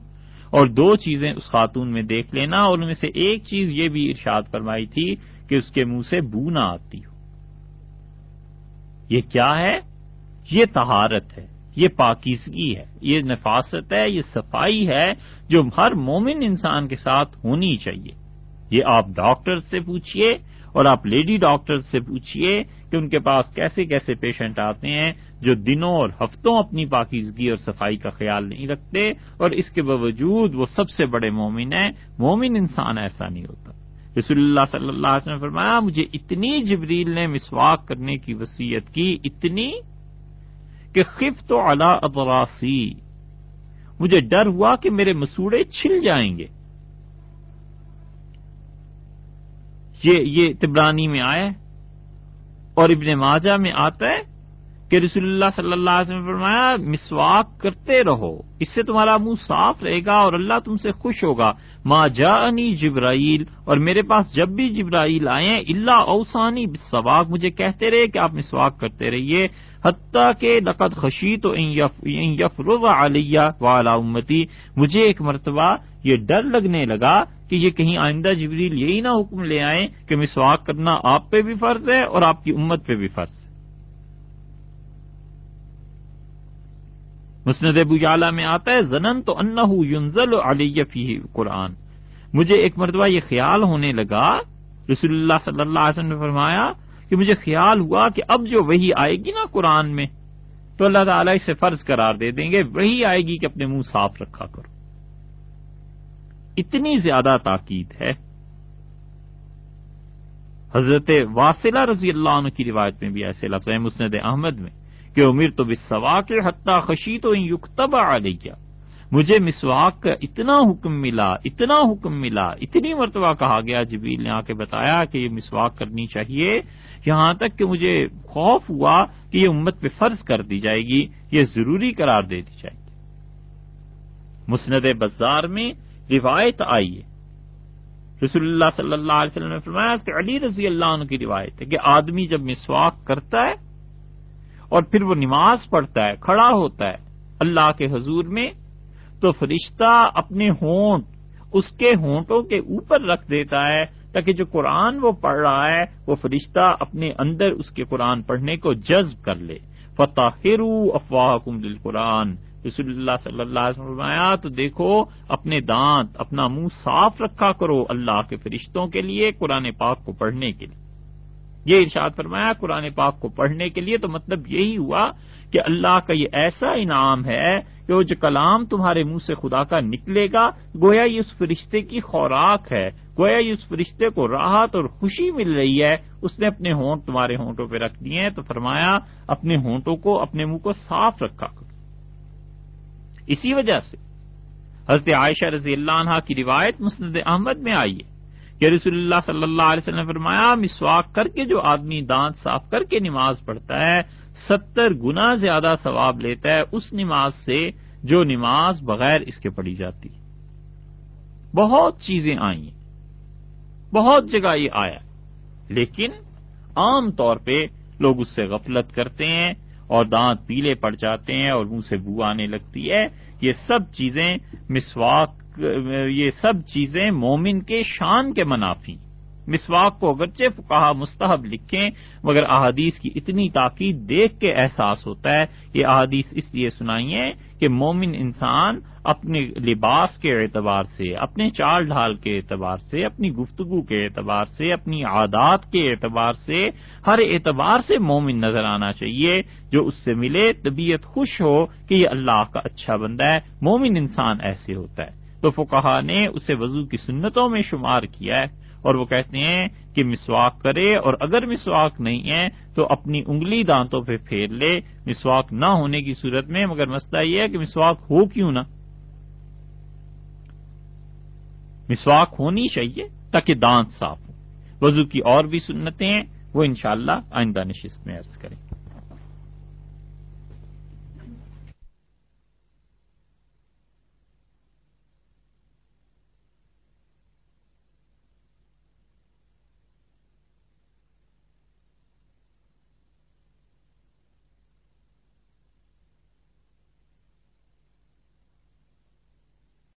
اور دو چیزیں اس خاتون میں دیکھ لینا اور ان میں سے ایک چیز یہ بھی ارشاد فرمائی تھی کہ اس کے منہ سے بو نہ آتی ہو۔ یہ کیا ہے؟ یہ تہارت ہے، یہ پاکیزگی ہے، یہ نفاست ہے، یہ صفائی ہے جو ہر مومن انسان کے ساتھ ہونی چاہیے۔ یہ آپ ڈاکٹر سے پوچھیے اور آپ لیڈی ڈاکٹر سے پوچھیے کہ ان کے پاس کیسے کیسے پیشنٹ آتے ہیں جو دنوں اور ہفتوں اپنی پاکیزگی اور صفائی کا خیال نہیں رکھتے اور اس کے باوجود وہ سب سے بڑے مومن ہیں۔ مومن انسان ایسا نہیں ہوتا۔ رسول اللہ صلی اللہ علیہ وسلم نے فرمایا، مجھے اتنی جبریل نے مسواک کرنے کی وسیعت کی، اتنی کہ خف تو اعلی ابراسی مجھے ڈر ہوا کہ میرے مسوڑے چھل جائیں گے۔ یہ یہ تبرانی میں آیا اور ابن ماجہ میں آتا ہے کہ رسول اللہ صلی اللہ علیہ وسلم فرمایا، مسواک کرتے رہو، اس سے تمہارا منہ صاف رہے گا اور اللہ تم سے خوش ہوگا۔ ما جانی جبرائیل اور میرے پاس جب بھی جبرائیل آئے اللہ اوسانی سواق مجھے کہتے رہے کہ آپ مسواک کرتے رہیے۔ حتیٰ کہ لقد خشی تو یفرغ علیہ والا امتی، مجھے ایک مرتبہ یہ ڈر لگنے لگا کہ یہ کہیں آئندہ جبریل یہی نہ حکم لے آئے کہ مسواک کرنا آپ پہ بھی فرض ہے اور آپ کی امت پہ بھی فرض ہے۔ مسند ابو جالا میں آتا ہے زنن تو انہ ینزل علیہ فی قرآن۔ مجھے ایک مرتبہ یہ خیال ہونے لگا، رسول اللہ صلی اللہ علیہ وسلم نے فرمایا کہ مجھے خیال ہوا کہ اب جو وہی آئے گی نا قرآن میں، تو اللہ تعالیٰ اسے فرض قرار دے دیں گے وہی آئے گی کہ اپنے منہ صاف رکھا کرو۔ اتنی زیادہ تاکید ہے۔ حضرت واصلہ رضی اللہ عنہ کی روایت میں بھی ایسے لفظ ہیں مسند احمد میں کہ امیر تو بسوا کے حتیٰ خشی تو یکتبا علیہ۔ مجھے مسواک کا اتنا حکم ملا، اتنا حکم ملا، اتنی مرتبہ کہا گیا جبیل نے آ کے بتایا کہ یہ مسواک کرنی چاہیے۔ یہاں تک کہ مجھے خوف ہوا کہ یہ امت پہ فرض کر دی جائے گی، یہ ضروری قرار دے دی جائے گی۔ مسند بازار میں روایت آئی ہے۔ رسول اللہ صلی اللہ علیہ وسلم نے فرمایا کہ علی رضی اللہ عنہ کی روایت ہے کہ آدمی جب مسواک کرتا ہے اور پھر وہ نماز پڑھتا ہے، کھڑا ہوتا ہے اللہ کے حضور میں، تو فرشتہ اپنے ہونٹ، اس کے ہونٹوں کے اوپر رکھ دیتا ہے تاکہ جو قرآن وہ پڑھ رہا ہے، وہ فرشتہ اپنے اندر اس کے قرآن پڑھنے کو جذب کر لے۔ فتح افواہ کم دل قرآن رسول اللہ صلی اللہ علیہ وسلم فرمایا، تو دیکھو، اپنے دانت، اپنا منہ صاف رکھا کرو اللہ کے فرشتوں کے لیے، قرآن پاک کو پڑھنے کے لیے۔ یہ ارشاد فرمایا، قرآن پاک کو پڑھنے کے لیے تو مطلب یہی ہوا کہ اللہ کا یہ ایسا انعام ہے کہ وہ جو کلام تمہارے منہ سے خدا کا نکلے گا، گویا یہ اس فرشتے کی خوراک ہے، گویا یہ اس فرشتے کو راحت اور خوشی مل رہی ہے۔ اس نے اپنے ہونٹ، تمہارے ہونٹوں پہ رکھ دیے ہیں۔ تو فرمایا، اپنے ہونٹوں کو، اپنے منہ کو صاف رکھا کرو۔ اسی وجہ سے حضرت عائشہ رضی اللہ عنہ کی روایت مسند احمد میں آئی ہے کہ رسول اللہ صلی اللہ علیہ وسلم نے فرمایا، مسواک کر کے جو آدمی دانت صاف کر کے نماز پڑھتا ہے، ستر گنا زیادہ ثواب لیتا ہے، اس نماز سے جو نماز بغیر اس کے پڑھی جاتی۔ بہت چیزیں آئی ہیں۔ بہت جگہ یہ آیا۔ لیکن عام طور پہ لوگ اس سے غفلت کرتے ہیں اور دانت پیلے پڑ جاتے ہیں اور منہ سے بو آنے لگتی ہے۔ یہ سب چیزیں مسواک، یہ سب چیزیں مومن کے شان کے منافی۔ مسواک کو اگرچہ کہا مستحب لکھیں، مگر احادیث کی اتنی تاکید دیکھ کے احساس ہوتا ہے۔ یہ احادیث اس لیے سنائیے کہ مومن انسان اپنے لباس کے اعتبار سے، اپنے چال ڈھال کے اعتبار سے، اپنی گفتگو کے اعتبار سے، اپنی عادات کے اعتبار سے ہر اعتبار سے مومن نظر آنا چاہیے، جو اس سے ملے، طبیعت خوش ہو کہ یہ اللہ کا اچھا بندہ ہے، مومن انسان ایسے ہوتا ہے۔ تو فکہ نے اسے وضو کی سنتوں میں شمار کیا ہے۔ اور وہ کہتے ہیں کہ مسواک کرے اور اگر مسواک نہیں ہے تو اپنی انگلی دانتوں پہ پھیر لے۔ مسواک نہ ہونے کی صورت میں، مگر مسئلہ یہ ہے کہ مسواک ہو کیوں نہ؟ مسواک ہونی چاہیے تاکہ دانت صاف ہو وضو کی اور بھی سنتیں ہیں وہ انشاءاللہ آئندہ نشست میں عرض کریں۔